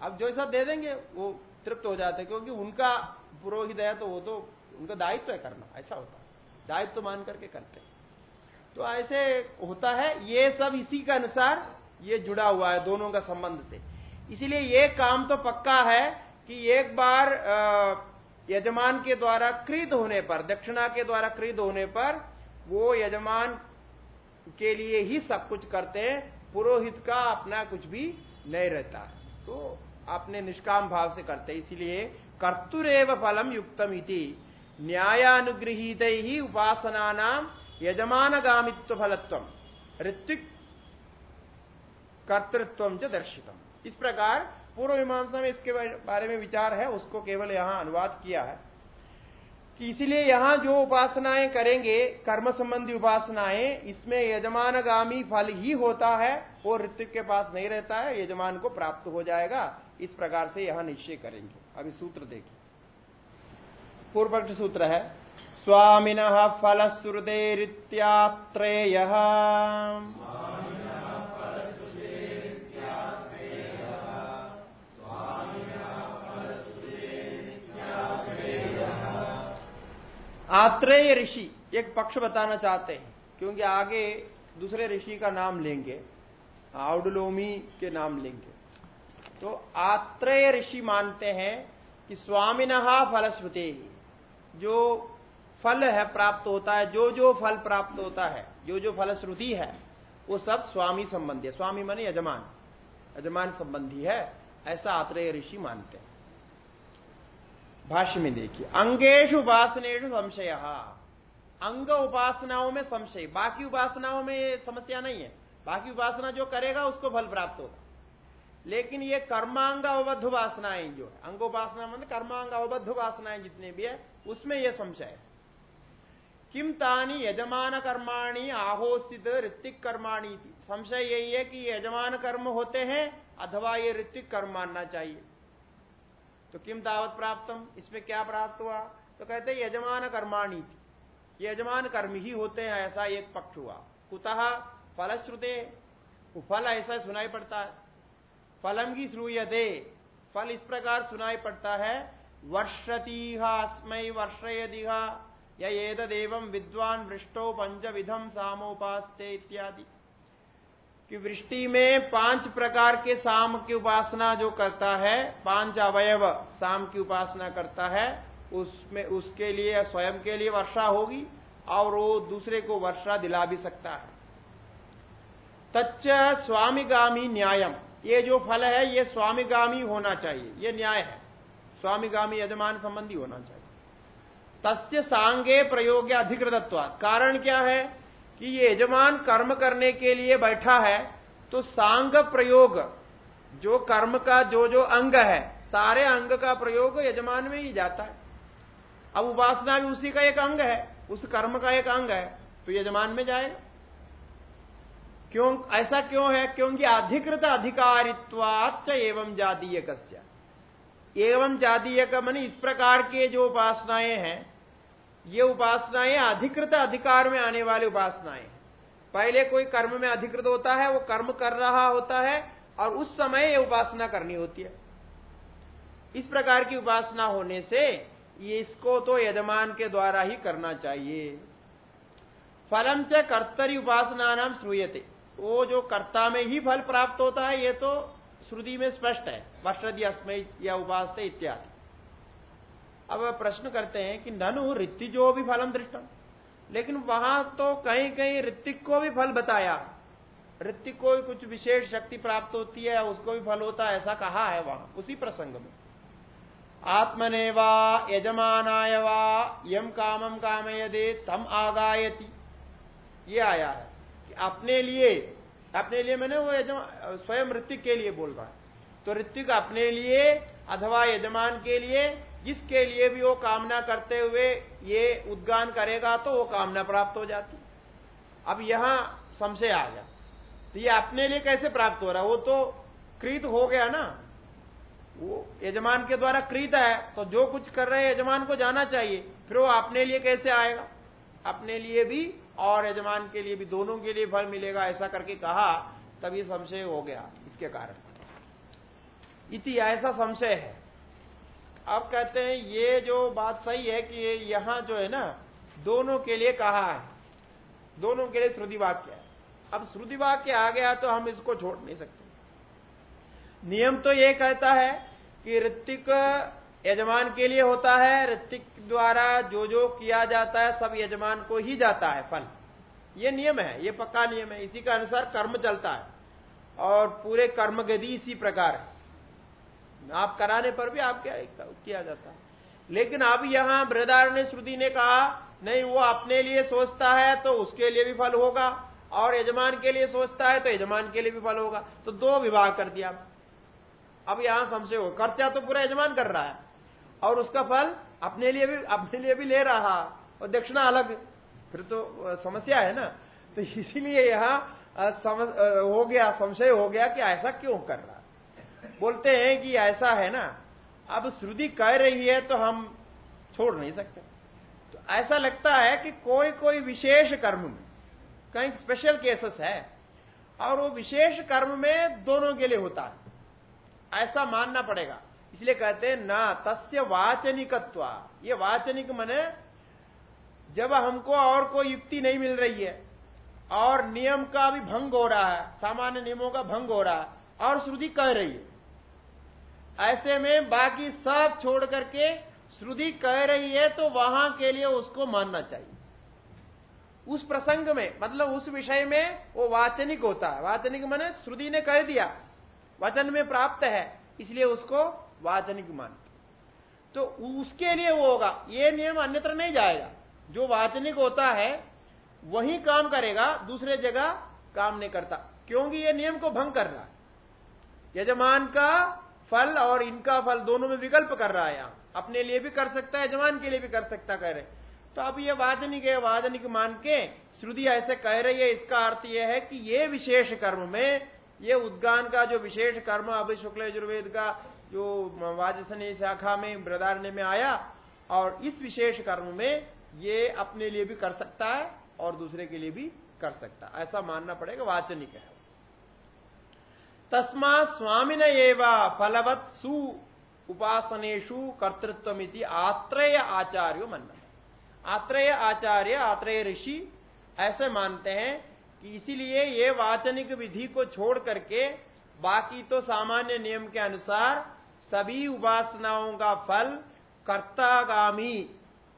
आप जो ऐसा दे देंगे, वो तृप्त हो जाते क्योंकि उनका पुरोहित है तो वो तो उनका दायित्व तो है करना ऐसा होता दायित्व मान करके करते तो ऐसे होता है। ये सब इसी के अनुसार ये जुड़ा हुआ है, दोनों का संबंध से। इसीलिए ये काम तो पक्का है कि एक बार यजमान के द्वारा क्रीत होने पर, दक्षिणा के द्वारा क्रीत होने पर, वो यजमान के लिए ही सब कुछ करते हैं, पुरोहित का अपना कुछ भी नहीं रहता। तो अपने निष्काम भाव से करते इसीलिए कर्तुरेव फलम युक्तम इति। न्यायानुगृहित ही उपासना नाम यजमान गामित्व फलत्व ऋत्विक कर्तृत्व च दर्शितम। इस प्रकार पूर्व मीमांसा में इसके बारे में विचार है, उसको केवल यहाँ अनुवाद किया है कि इसीलिए यहाँ जो उपासनाएँ करेंगे, कर्म संबंधी उपासनाएँ, इसमें यजमानगामी फल ही होता है वो ऋतिक के पास नहीं रहता है, यजमान को प्राप्त हो जाएगा। इस प्रकार से यहाँ निश्चय करेंगे। अभी सूत्र देखिए। पूर्व पक्ष सूत्र है, स्वामिन फल श्रुदेरित्यात्रेय आत्रेय ऋषि एक पक्ष बताना चाहते हैं, क्योंकि आगे दूसरे ऋषि का नाम लेंगे, आउडलोमी के नाम लेंगे। तो आत्रेय ऋषि मानते हैं कि स्वामिनहा फलश्रुते, जो फल है प्राप्त होता है, जो जो फल प्राप्त होता है, जो जो फलश्रुति है, वो सब स्वामी संबंधी है। स्वामी मन यजमान। यजमान संबंधी है, ऐसा आत्रेय ऋषि मानते हैं। भाष्य में देखिए अंगेश उपासनेशु संशय। अंग उपासनाओं में संशय। बाकी उपासनाओं में समस्या नहीं है। बाकी उपासना जो करेगा, उसको फल प्राप्त होगा। लेकिन ये कर्मांग अवबद्ध उपासनाएँ जो है, अंग उपासना मतलब कर्मांग अवबद्ध उपासनाएँ जितने भी है, उसमें यह संशय है। किम तानी यजमान कर्माणी आहोस्थित ऋतिक कर्माणी संशय यही है कि यजमान कर्म होते हैं, अथवा ये ऋतिक कर्म मानना चाहिए। तो किम दावत प्राप्तम? इसमें क्या प्राप्त हुआ? तो कहते हैं, यजमान कर्माणी। यजमान कर्म ही होते हैं, ऐसा एक पक्ष हुआ। कुतः? फलश्रुते। फल ऐसा सुनाई पड़ता है। फलम की श्रूयते। फल इस प्रकार सुनाई पड़ता है, वर्षतीहा अस्मय वर्षयदिहा। या एतदेव विद्वान वृष्टो पंच विधम सामोपास्ते इत्यादि। कि वृष्टि में पाँच प्रकार के साम की उपासना जो करता है, पाँच अवयव साम की उपासना करता है, उसमें, उसके लिए, स्वयं के लिए वर्षा होगी और वो दूसरे को वर्षा दिला भी सकता है। तच्च स्वामीगामी न्यायम। ये जो फल है, ये स्वामीगामी होना चाहिए। ये न्याय है। स्वामीगामी यजमान संबंधी होना चाहिए। तस्य सांगे प्रयोग अधिकृतत्व कारण क्या है? कि ये यजमान कर्म करने के लिए बैठा है तो सांग प्रयोग, जो कर्म का, जो जो अंग है, सारे अंग का प्रयोग यजमान में ही जाता है। अब उपासना भी उसी का एक अंग है, उस कर्म का एक अंग है तो यजमान में जाएगा। क्यों, ऐसा क्यों है? क्योंकि अधिकृत अधिकारित्वाच एवं जातीय कस्य एवं जातीय का मन इस प्रकार के जो उपासनाएँ हैं ये उपासनाएँ अधिकृत अधिकार में आने वाली उपासनाएँ। पहले कोई कर्म में अधिकृत होता है, वो कर्म कर रहा होता है और उस समय ये उपासना करनी होती है। इस प्रकार की उपासना होने से ये इसको तो यजमान के द्वारा ही करना चाहिए। फलम च कर्तरी उपासना नाम श्रूयते। वो जो कर्ता में ही फल प्राप्त होता है, ये तो श्रुति में स्पष्ट है। वर्षदि अस्मय या उपास इत्यादि। अब प्रश्न करते हैं कि ननु जो भी फलम दृष्टम लेकिन वहाँ तो कहीं कहीं ऋतिक को भी फल बताया। ऋतिक को कुछ विशेष शक्ति प्राप्त होती है, उसको भी फल होता है, ऐसा कहा है वहाँ, उसी प्रसंग में। आत्मने वा यजमानाय वा, यम कामम काम यदे तम आगायती। ये आया है कि अपने लिए अपने लिए मैंने वो यजमान स्वयं ऋतिक के लिए बोल रहा है। तो ऋतिक अपने लिए अथवा यजमान के लिए जिसके लिए भी वो कामना करते हुए ये उद्गान करेगा तो वो कामना प्राप्त हो जाती। अब यहाँ संशय आ गया। तो ये अपने लिए कैसे प्राप्त हो रहा? वो तो कृत हो गया ना। वो यजमान के द्वारा कृत है तो जो कुछ कर रहे यजमान को जाना चाहिए। फिर वो अपने लिए कैसे आएगा? अपने लिए भी और यजमान के लिए भी, दोनों के लिए फल मिलेगा, ऐसा करके कहा, तभी संशय हो गया इसके कारण। इति ऐसा संशय है। अब कहते हैं, ये जो बात सही है कि यहाँ जो है ना, दोनों के लिए कहा है। दोनों के लिए श्रुति वाक्य है। अब श्रुति वाक्य आ गया तो हम इसको छोड़ नहीं सकते। नियम तो ये कहता है कि ऋतिक यजमान के लिए होता है, ऋतिक द्वारा जो जो किया जाता है, सब यजमान को ही जाता है फल। ये नियम है, ये पक्का नियम है। इसी के अनुसार कर्म चलता है। और पूरे कर्म गति इसी प्रकार है। आप कराने पर भी आप क्या किया जाता है। लेकिन अब यहाँ बृहदारण्य श्रुति ने कहा, नहीं, वो अपने लिए सोचता है तो उसके लिए भी फल होगा, और यजमान के लिए सोचता है तो यजमान के लिए भी फल होगा। तो दो विवाह कर दिया। अब यहाँ संशय हो, कर्त्या तो पूरा यजमान कर रहा है, और उसका फल अपने लिए भी, अपने लिए भी ले रहा, और दक्षिणा अलग फिर तो समस्या है ना? तो इसीलिए यहाँ हो गया, संशय हो गया कि ऐसा क्यों कर रहा बोलते हैं कि ऐसा है ना, अब श्रुति कह रही है तो हम छोड़ नहीं सकते। तो ऐसा लगता है कि कोई कोई विशेष कर्म में, कहीं स्पेशल केसेस है, और वो विशेष कर्म में दोनों के लिए होता है। ऐसा मानना पड़ेगा। इसलिए कहते हैं, ना तस्य वाचनिकत्व। ये वाचनिक मने, जब हमको और कोई युक्ति नहीं मिल रही है, और नियम का भी भंग हो रहा है, सामान्य नियमों का भंग हो रहा है, और श्रुति कह रही है। ऐसे में बाकी सब छोड़ करके श्रुति कह रही है तो वहाँ के लिए उसको मानना चाहिए। उस प्रसंग में मतलब उस विषय में वो वाचनिक होता है। वाचनिक मैंने श्रुति ने कह दिया, वचन में प्राप्त है, इसलिए उसको वाचनिक मान। तो उसके लिए वो होगा, ये नियम अन्यत्र नहीं जाएगा। जो वाचनिक होता है, वही काम करेगा, दूसरे जगह काम नहीं करता। क्योंकि ये नियम को भंग कर रहा है। यजमान का फल और इनका फल दोनों में विकल्प कर रहा है यहाँ। अपने लिए भी कर सकता है, जवान के लिए भी कर सकता कह रहे तो अब ये वाजनिक है, वाजनिक मान के श्रुति ऐसे कह रही है, इसका अर्थ यह है कि ये विशेष कर्म में, ये उद्गान का जो विशेष कर्म, अब शुक्ल यजुर्वेद का जो वाजसनी शाखा में ब्रदारण्य में आया, और इस विशेष कर्म में ये अपने लिए भी कर सकता है और दूसरे के लिए भी कर सकता है। ऐसा मानना पड़ेगा, वाचनिक है। तस्मा स्वामिन एवं फलवत् सु उपासनेशु कर्तृत्व आत्रेय आचार्य मन आत्रेय आचार्य, आत्रेय ऋषि ऐसे मानते हैं कि इसीलिए ये वाचनिक विधि को छोड़ करके बाकी तो सामान्य नियम के अनुसार सभी उपासनाओं का फल कर्तागामी,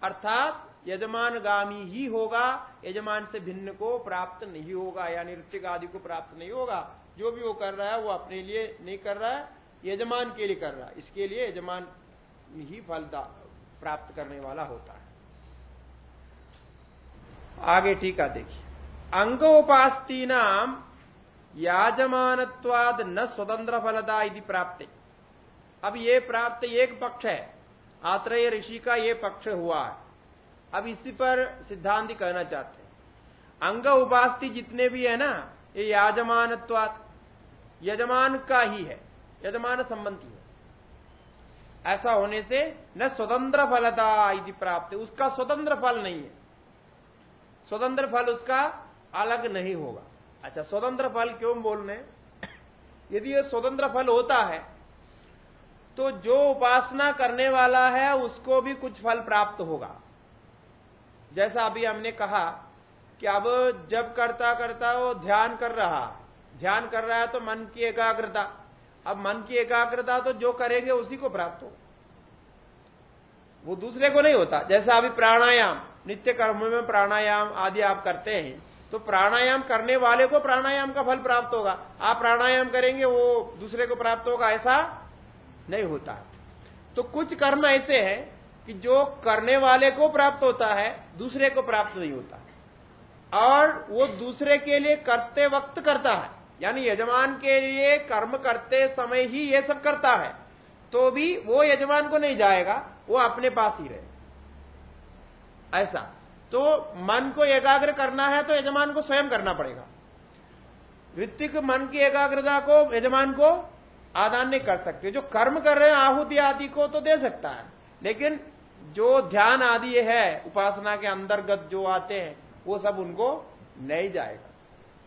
अर्थात यजमानगामी ही होगा, यजमान से भिन्न को प्राप्त नहीं होगा, यानी ऋतिक आदि को प्राप्त नहीं होगा। जो भी वो कर रहा है, वो अपने लिए नहीं कर रहा है, यजमान के लिए कर रहा है। इसके लिए यजमान ही फल प्राप्त करने वाला होता है। आगे टीका देखिए। अंग उपास्ती नाम याजमानत्वाद न स्वतंत्र फलदा यदि प्राप्त। अब ये प्राप्त एक पक्ष है। आत्रेय ऋषि का ये पक्ष हुआ है। अब इसी पर सिद्धांत कहना चाहते हैं। अंग उपास्ति जितने भी है ना, ये याजमानत्वाद यजमान का ही है, यजमान संबंधी है। ऐसा होने से न स्वतंत्र फलता यदि प्राप्त, उसका स्वतंत्र फल नहीं है। स्वतंत्र फल उसका अलग नहीं होगा। अच्छा स्वतंत्र फल क्यों बोल रहे यदि यह स्वतंत्र फल होता है तो जो उपासना करने वाला है, उसको भी कुछ फल प्राप्त होगा। जैसा अभी हमने कहा कि अब जब करता करता वो ध्यान कर रहा ध्यान कर रहा है तो मन की एकाग्रता। अब मन की एकाग्रता तो जो करेंगे उसी को प्राप्त हो। वो दूसरे को नहीं होता। जैसा अभी प्राणायाम, नित्य कर्म में प्राणायाम आदि आप करते हैं तो प्राणायाम करने वाले को प्राणायाम का फल प्राप्त होगा। आप प्राणायाम करेंगे, वो दूसरे को प्राप्त होगा, ऐसा नहीं होता। तो कुछ कर्म ऐसे हैं कि जो करने वाले को प्राप्त होता है, दूसरे को प्राप्त नहीं होता। और वो दूसरे के लिए करते वक्त करता है। यानी यजमान के लिए कर्म करते समय ही ये सब करता है तो भी वो यजमान को नहीं जाएगा, वो अपने पास ही रहे। ऐसा। तो मन को एकाग्र करना है तो यजमान को स्वयं करना पड़ेगा। ऋतिक मन की एकाग्रता को यजमान को आदान नहीं कर सकते जो कर्म कर रहे हैं, आहुति आदि को तो दे सकता है। लेकिन जो ध्यान आदि है, उपासना के अंतर्गत जो आते हैं, वो सब उनको नहीं जाएगा।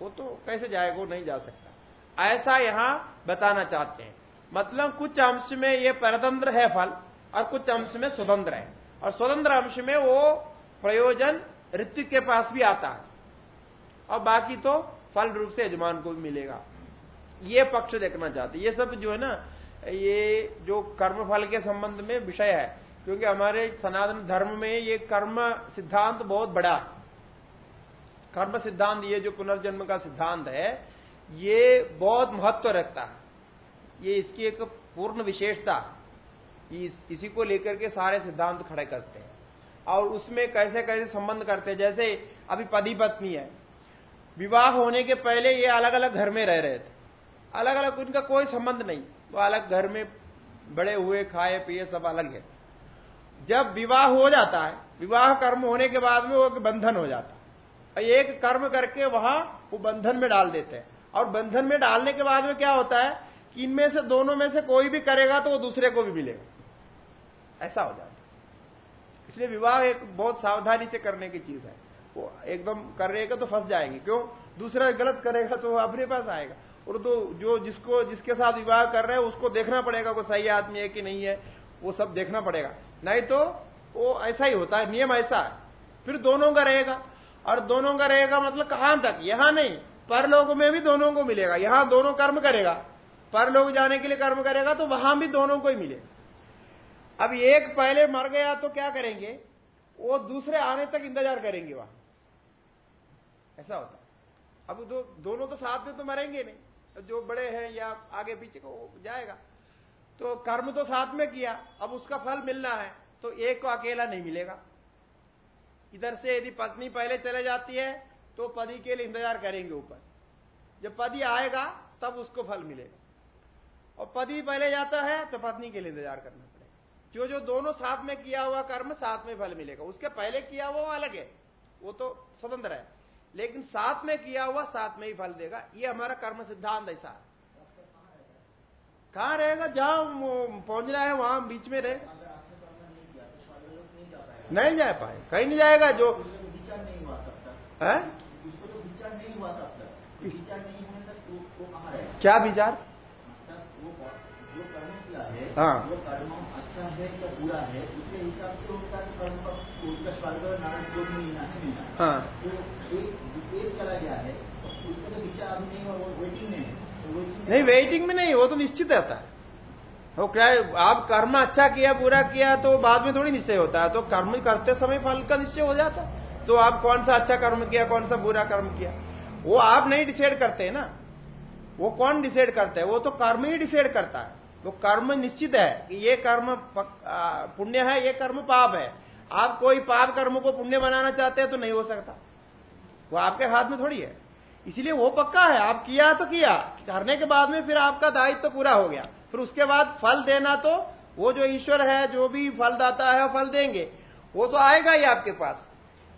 वो तो कैसे जाएगा, वो नहीं जा सकता। ऐसा यहाँ बताना चाहते हैं। मतलब कुछ अंश में ये परतंत्र है फल और कुछ अंश में स्वतंत्र है। और स्वतंत्र अंश में वो प्रयोजन ऋतु के पास भी आता है। और बाकी तो फल रूप से यजमान को भी मिलेगा। ये पक्ष देखना चाहते ये सब जो है ना, ये जो कर्म फल के संबंध में विषय है। क्योंकि हमारे सनातन धर्म में ये कर्म सिद्धांत बहुत बड़ा कर्म सिद्धांत ये जो पुनर्जन्म का सिद्धांत है ये बहुत महत्व रखता है। ये इसकी एक पूर्ण विशेषता इस, इसी को लेकर के सारे सिद्धांत खड़े करते हैं। और उसमें कैसे कैसे संबंध करते हैं? जैसे अभी पति पत्नी है। विवाह होने के पहले ये अलग अलग घर में रह रहे थे। अलग अलग उनका कोई संबंध नहीं। वो अलग घर में बड़े हुए खाए पिए सब अलग है। जब विवाह हो जाता है विवाह कर्म होने के बाद में वो बंधन हो जाता है। एक कर्म करके वहाँ वो बंधन में डाल देते हैं। और बंधन में डालने के बाद में क्या होता है कि इनमें से दोनों में से कोई भी करेगा तो वो दूसरे को भी मिलेगा। ऐसा हो जाता इसलिए विवाह एक बहुत सावधानी से करने की चीज़ है। वो एकदम कर करेगा तो फंस जाएँगे। क्यों? दूसरा गलत करेगा तो अपने पास आएगा। और तो जो जिसको, जिसके साथ विवाह कर रहे हैं, उसको देखना पड़ेगा कोई सही आदमी है कि नहीं है। वो सब देखना पड़ेगा। नहीं तो वो ऐसा ही होता है। नियम ऐसा है। फिर दोनों का रहेगा। और दोनों का रहेगा मतलब कहाँ तक? यहाँ नहीं। पर लोगों में भी दोनों को मिलेगा। यहाँ दोनों कर्म करेगा। पर लोग जाने के लिए कर्म करेगा तो वहाँ भी दोनों को ही मिलेगा अब एक पहले मर गया तो क्या करेंगे? वो दूसरे आने तक इंतज़ार करेंगे वहाँ। ऐसा होता अब दो, दोनों तो साथ में तो मरेंगे नहीं। जो बड़े हैं या आगे पीछे को जाएगा। तो कर्म तो साथ में किया अब उसका फल मिलना है तो एक को अकेला नहीं मिलेगा। इधर से यदि पत्नी पहले चले जाती है तो पति के लिए इंतज़ार करेंगे ऊपर। जब पति आएगा, तब उसको फल मिलेगा। और पति पहले जाता है तो पत्नी के लिए इंतज़ार करना पड़ेगा। जो जो दोनों साथ में किया हुआ कर्म, साथ में फल मिलेगा। उसके पहले किया हुआ वो अलग है। वो तो स्वतंत्र है। लेकिन साथ में किया हुआ, साथ में ही फल देगा। ये हमारा कर्म सिद्धांत ऐसा है कहाँ रहेगा? जहाँ पहुँच रहा है, वहाँ बीच में रहे। नहीं जा पाए। कहीं नहीं जाएगा जो विचार नहीं हुआ तब तक। है? विचार नहीं हुआ तब तक। विचार नहीं होने तक क्या विचार? जो कर्म किया है हाँ। वो कर्म अच्छा है या बुरा है उसके हिसाब से उनका कर्म का उनका स्वर्ग नारायण जो भी मिलना है मिलना हाँ। तो एक एक चला गया है तो उसका तो विचार अभी नहीं हुआ वेटिंग में है। तो नहीं वेटिंग में नहीं वो तो निश्चित रहता है। वो क्या है, आप कर्म अच्छा किया, बुरा किया तो बाद में थोड़ी निश्चय होता है। तो कर्म करते समय फल का निश्चय हो जाता तो आप कौन सा अच्छा कर्म किया, कौन सा बुरा कर्म किया? वो आप नहीं डिसाइड करते ना। वो कौन डिसाइड करता है? वो तो कर्म ही डिसाइड करता है। वो कर्म निश्चित है कि ये कर्म पुण्य है, ये कर्म पाप है। आप कोई पाप कर्म को पुण्य बनाना चाहते हैं तो नहीं हो सकता। वो आपके हाथ में थोड़ी है। इसलिए वो पक्का है। आप किया तो किया। करने के बाद में फिर आपका दायित्व तो पूरा हो गया। फिर उसके बाद फल देना तो वो जो ईश्वर है जो भी फल दाता है फल देंगे। वो तो आएगा ही आपके पास।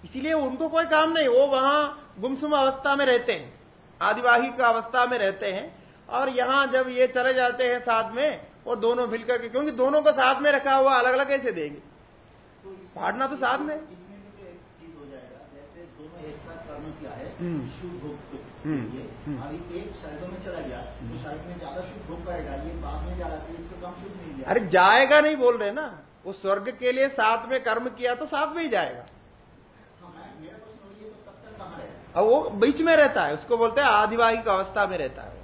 इसीलिए उनको कोई काम नहीं। वो वहाँ गुमसुम अवस्था में रहते हैं। आदिवाही अवस्था में रहते हैं। और यहाँ जब ये चले जाते हैं साथ में और दोनों मिलकर के क्योंकि दोनों को साथ में रखा हुआ अलग अलग कैसे देंगे? फाड़ना तो साथ में। हम्म। हम्म। हम्म। अभी एक शर्तों में चला गया तो शर्त में ज़्यादा शुद्ध भोग करेगा ये बाद में जा रहा है इसको कम शुद्ध नहीं अरे जाएगा नहीं बोल रहे ना। वो स्वर्ग के लिए साथ में कर्म किया तो साथ में ही जाएगा। हाँ, तो अब वो बीच में रहता है उसको बोलते हैं आदिवाहिक अवस्था में रहता है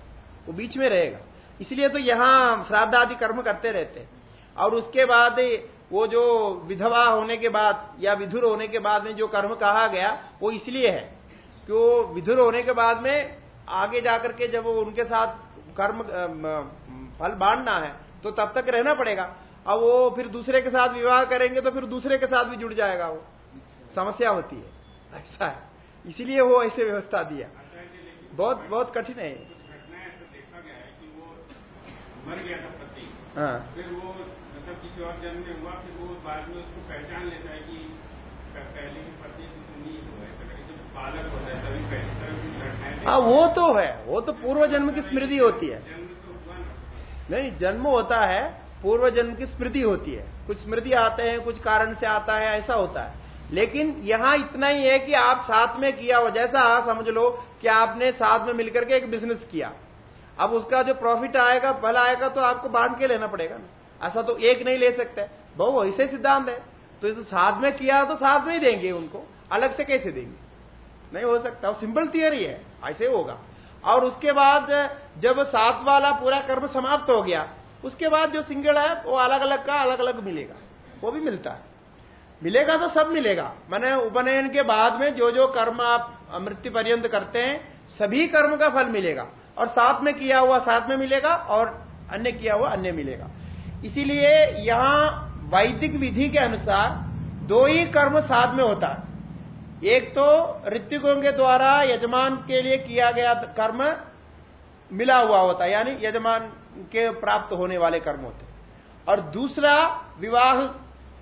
वो। बीच में रहेगा। इसलिए तो यहाँ श्राद्ध आदि कर्म करते रहते हैं। और उसके बाद वो जो विधवा होने के बाद या विधुर होने के बाद में जो कर्म कहा गया वो इसलिए है। कि वो विधुर होने के बाद में आगे जाकर के जब वो उनके साथ कर्म फल बांटना है तो तब तक रहना पड़ेगा। अब वो फिर दूसरे के साथ विवाह करेंगे तो फिर दूसरे के साथ भी जुड़ जाएगा वो। समस्या होती है। ऐसा है। इसीलिए वो ऐसे व्यवस्था दिया। बहुत बहुत कठिन है हाँ। फिर वो मतलब किसी और जन्म में हुआ, फिर वो बाद में उसको पहचान लेता है कि पहले की है वो तो है वो तो पूर्व जन्म की स्मृति होती है। नहीं जन्म होता है पूर्व जन्म की स्मृति होती है। कुछ स्मृति आते हैं कुछ कारण से आता है ऐसा होता है। लेकिन यहाँ इतना ही है कि आप साथ में किया हो। जैसा समझ लो कि आपने साथ में मिलकर के एक बिज़नेस किया। अब उसका जो प्रॉफिट आएगा फल आएगा तो आपको बांट के लेना पड़ेगा ना। ऐसा तो एक नहीं ले सकते। बहु ऐसे सिद्धांत है। तो इस साथ में किया तो साथ में ही देंगे उनको अलग से कैसे देंगे? नहीं हो सकता। सिंपल थियरी है, ऐसे होगा। और उसके बाद, जब सात वाला पूरा कर्म समाप्त हो गया, उसके बाद जो सिंगल है, वो अलग अलग का अलग अलग मिलेगा। वो भी मिलता है। मिलेगा तो सब मिलेगा। मैंने उपनयन के बाद में जो जो कर्म आप मृत्यु पर्यंत करते हैं, सभी कर्म का फल मिलेगा। और साथ में किया हुआ साथ में मिलेगा, और अन्य किया हुआ, अन्य मिलेगा। इसीलिए यहाँ वैदिक विधि के अनुसार दो ही कर्म साथ में होता है। एक तो ऋतिकों के द्वारा यजमान के लिए किया गया कर्म मिला हुआ होता है, यानी यजमान के प्राप्त होने वाले कर्म होते और दूसरा, विवाह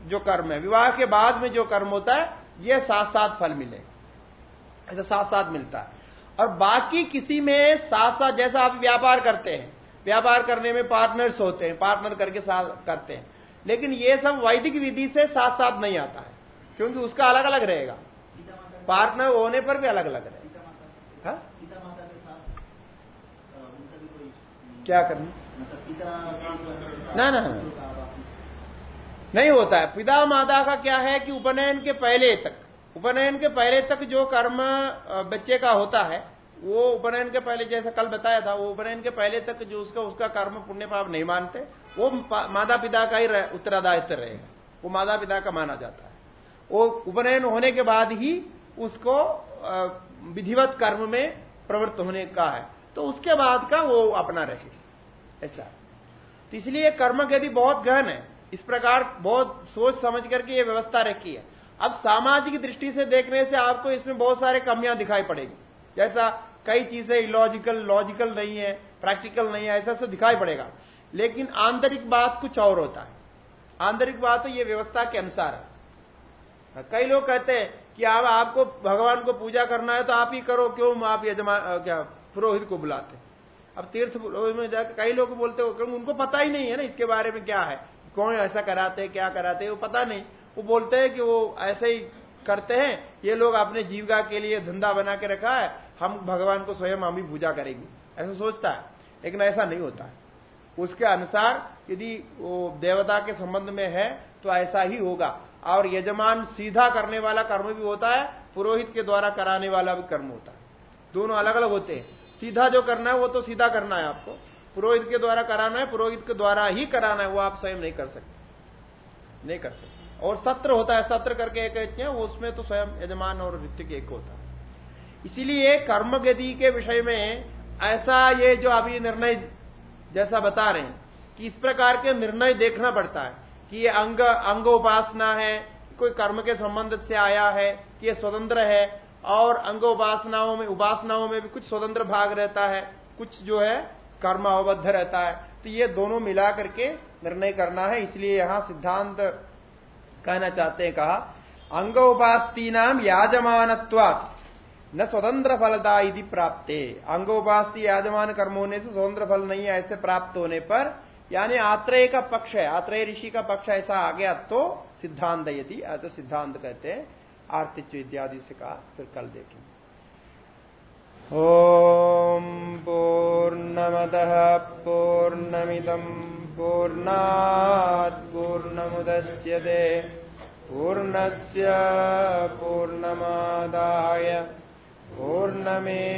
जो कर्म है, विवाह के बाद में जो कर्म होता है यह साथ साथ फल मिले। ऐसा साथ साथ मिलता है। और बाकी किसी में साथ साथ जैसा आप व्यापार करते हैं, व्यापार करने में पार्टनर्स होते हैं, पार्टनर करके साथ करते हैं। लेकिन ये सब वैदिक विधि से साथ साथ नहीं आता है, क्योंकि उसका अलग अलग रहेगा। पार्टनर होने पर भी अलग अलग रहे। हाँ? क्या करना? ना ना नहीं होता है। पिता माता का क्या है कि उपनयन के पहले तक, उपनयन के पहले तक जो कर्म बच्चे का होता है, वो उपनयन के पहले, जैसा कल बताया था, वो उपनयन के पहले तक जो उसका उसका कर्म पुण्य पाप नहीं मानते, वो माता पिता का ही उत्तरादायित्व रहेगा। वो माता पिता का माना जाता है। वो उपनयन होने के बाद ही उसको विधिवत कर्म में प्रवृत्त होने का है। तो उसके बाद का वो अपना रहे। ऐसा। तो इसलिए कर्म गति बहुत गहन है। इस प्रकार बहुत सोच समझ करके ये व्यवस्था रखी है। अब सामाजिक दृष्टि से देखने से आपको इसमें बहुत सारे कमियाँ दिखाई पड़ेगी। जैसा कई चीज़ें इलॉजिकल लॉजिकल नहीं है प्रैक्टिकल नहीं है, ऐसा सब दिखाई पड़ेगा। लेकिन आंतरिक बात कुछ और होता है। आंतरिक बात तो ये व्यवस्था के अनुसार है। कई लोग कहते हैं कि आप, आपको भगवान को पूजा करना है तो आप ही करो, क्यों आप यजमान क्या पुरोहित को बुलाते अब तीर्थ में जाकर कई लोग बोलते हो, क्योंकि उनको पता ही नहीं है ना इसके बारे में क्या है। कौन ऐसा कराते क्या कराते वो पता नहीं। वो बोलते हैं कि वो ऐसे ही करते हैं, ये लोग अपने जीविका के लिए धंधा बना के रखा है, हम भगवान को स्वयं हम ही पूजा करेंगे। ऐसा सोचता है, लेकिन ऐसा नहीं होता है। उसके अनुसार यदि वो देवता के संबंध में है तो ऐसा ही होगा। और यजमान सीधा करने वाला कर्म भी होता है, पुरोहित के द्वारा कराने वाला भी कर्म होता है। दोनों अलग अलग होते हैं। सीधा जो करना है, वो तो सीधा करना है आपको। पुरोहित के द्वारा कराना है, पुरोहित के द्वारा ही कराना है, वो आप स्वयं नहीं कर सकते। नहीं कर सकते। और सत्र होता है, सत्र करके एक कहते हैं उसमें तो स्वयं यजमान और ऋतिक एक होता है। इसीलिए कर्म गति के विषय में ऐसा ये जो अभी निर्णय जैसा बता रहे हैं, कि इस प्रकार के निर्णय देखना पड़ता है। कि ये अंग अंग उपासना है, कोई कर्म के संबंध से आया है, कि ये स्वतंत्र है, और अंग उपासनाओं में उपासनाओं में भी कुछ स्वतंत्र भाग रहता है, कुछ जो है कर्म अवबद्ध रहता है। तो ये दोनों मिला करके निर्णय करना है, इसलिए यहाँ सिद्धांत कहना चाहते हैं, कहा, अंग उपास्ती नाम याजमान न स्वतंत्र फलदा यदि प्राप्त। अंग उपास्ती याजमान कर्म होने से स्वतंत्र फल नहीं है, ऐसे प्राप्त होने पर यानी आत्रेय का पक्ष है, आत्रेय ऋषि का पक्ष ऐसा आ गया तो सिद्धांत यदि, ऐसा सिद्धांत कहते हैं, आर्थिक इत्यादि से कहा, फिर कल देखेंगे। ॐ पूर्णमदः पूर्णमिदम् पूर्णात् पूर्णमुदश्यते पूर्णस्य पूर्णमादाय, पूर्णमेवावशिष्यते।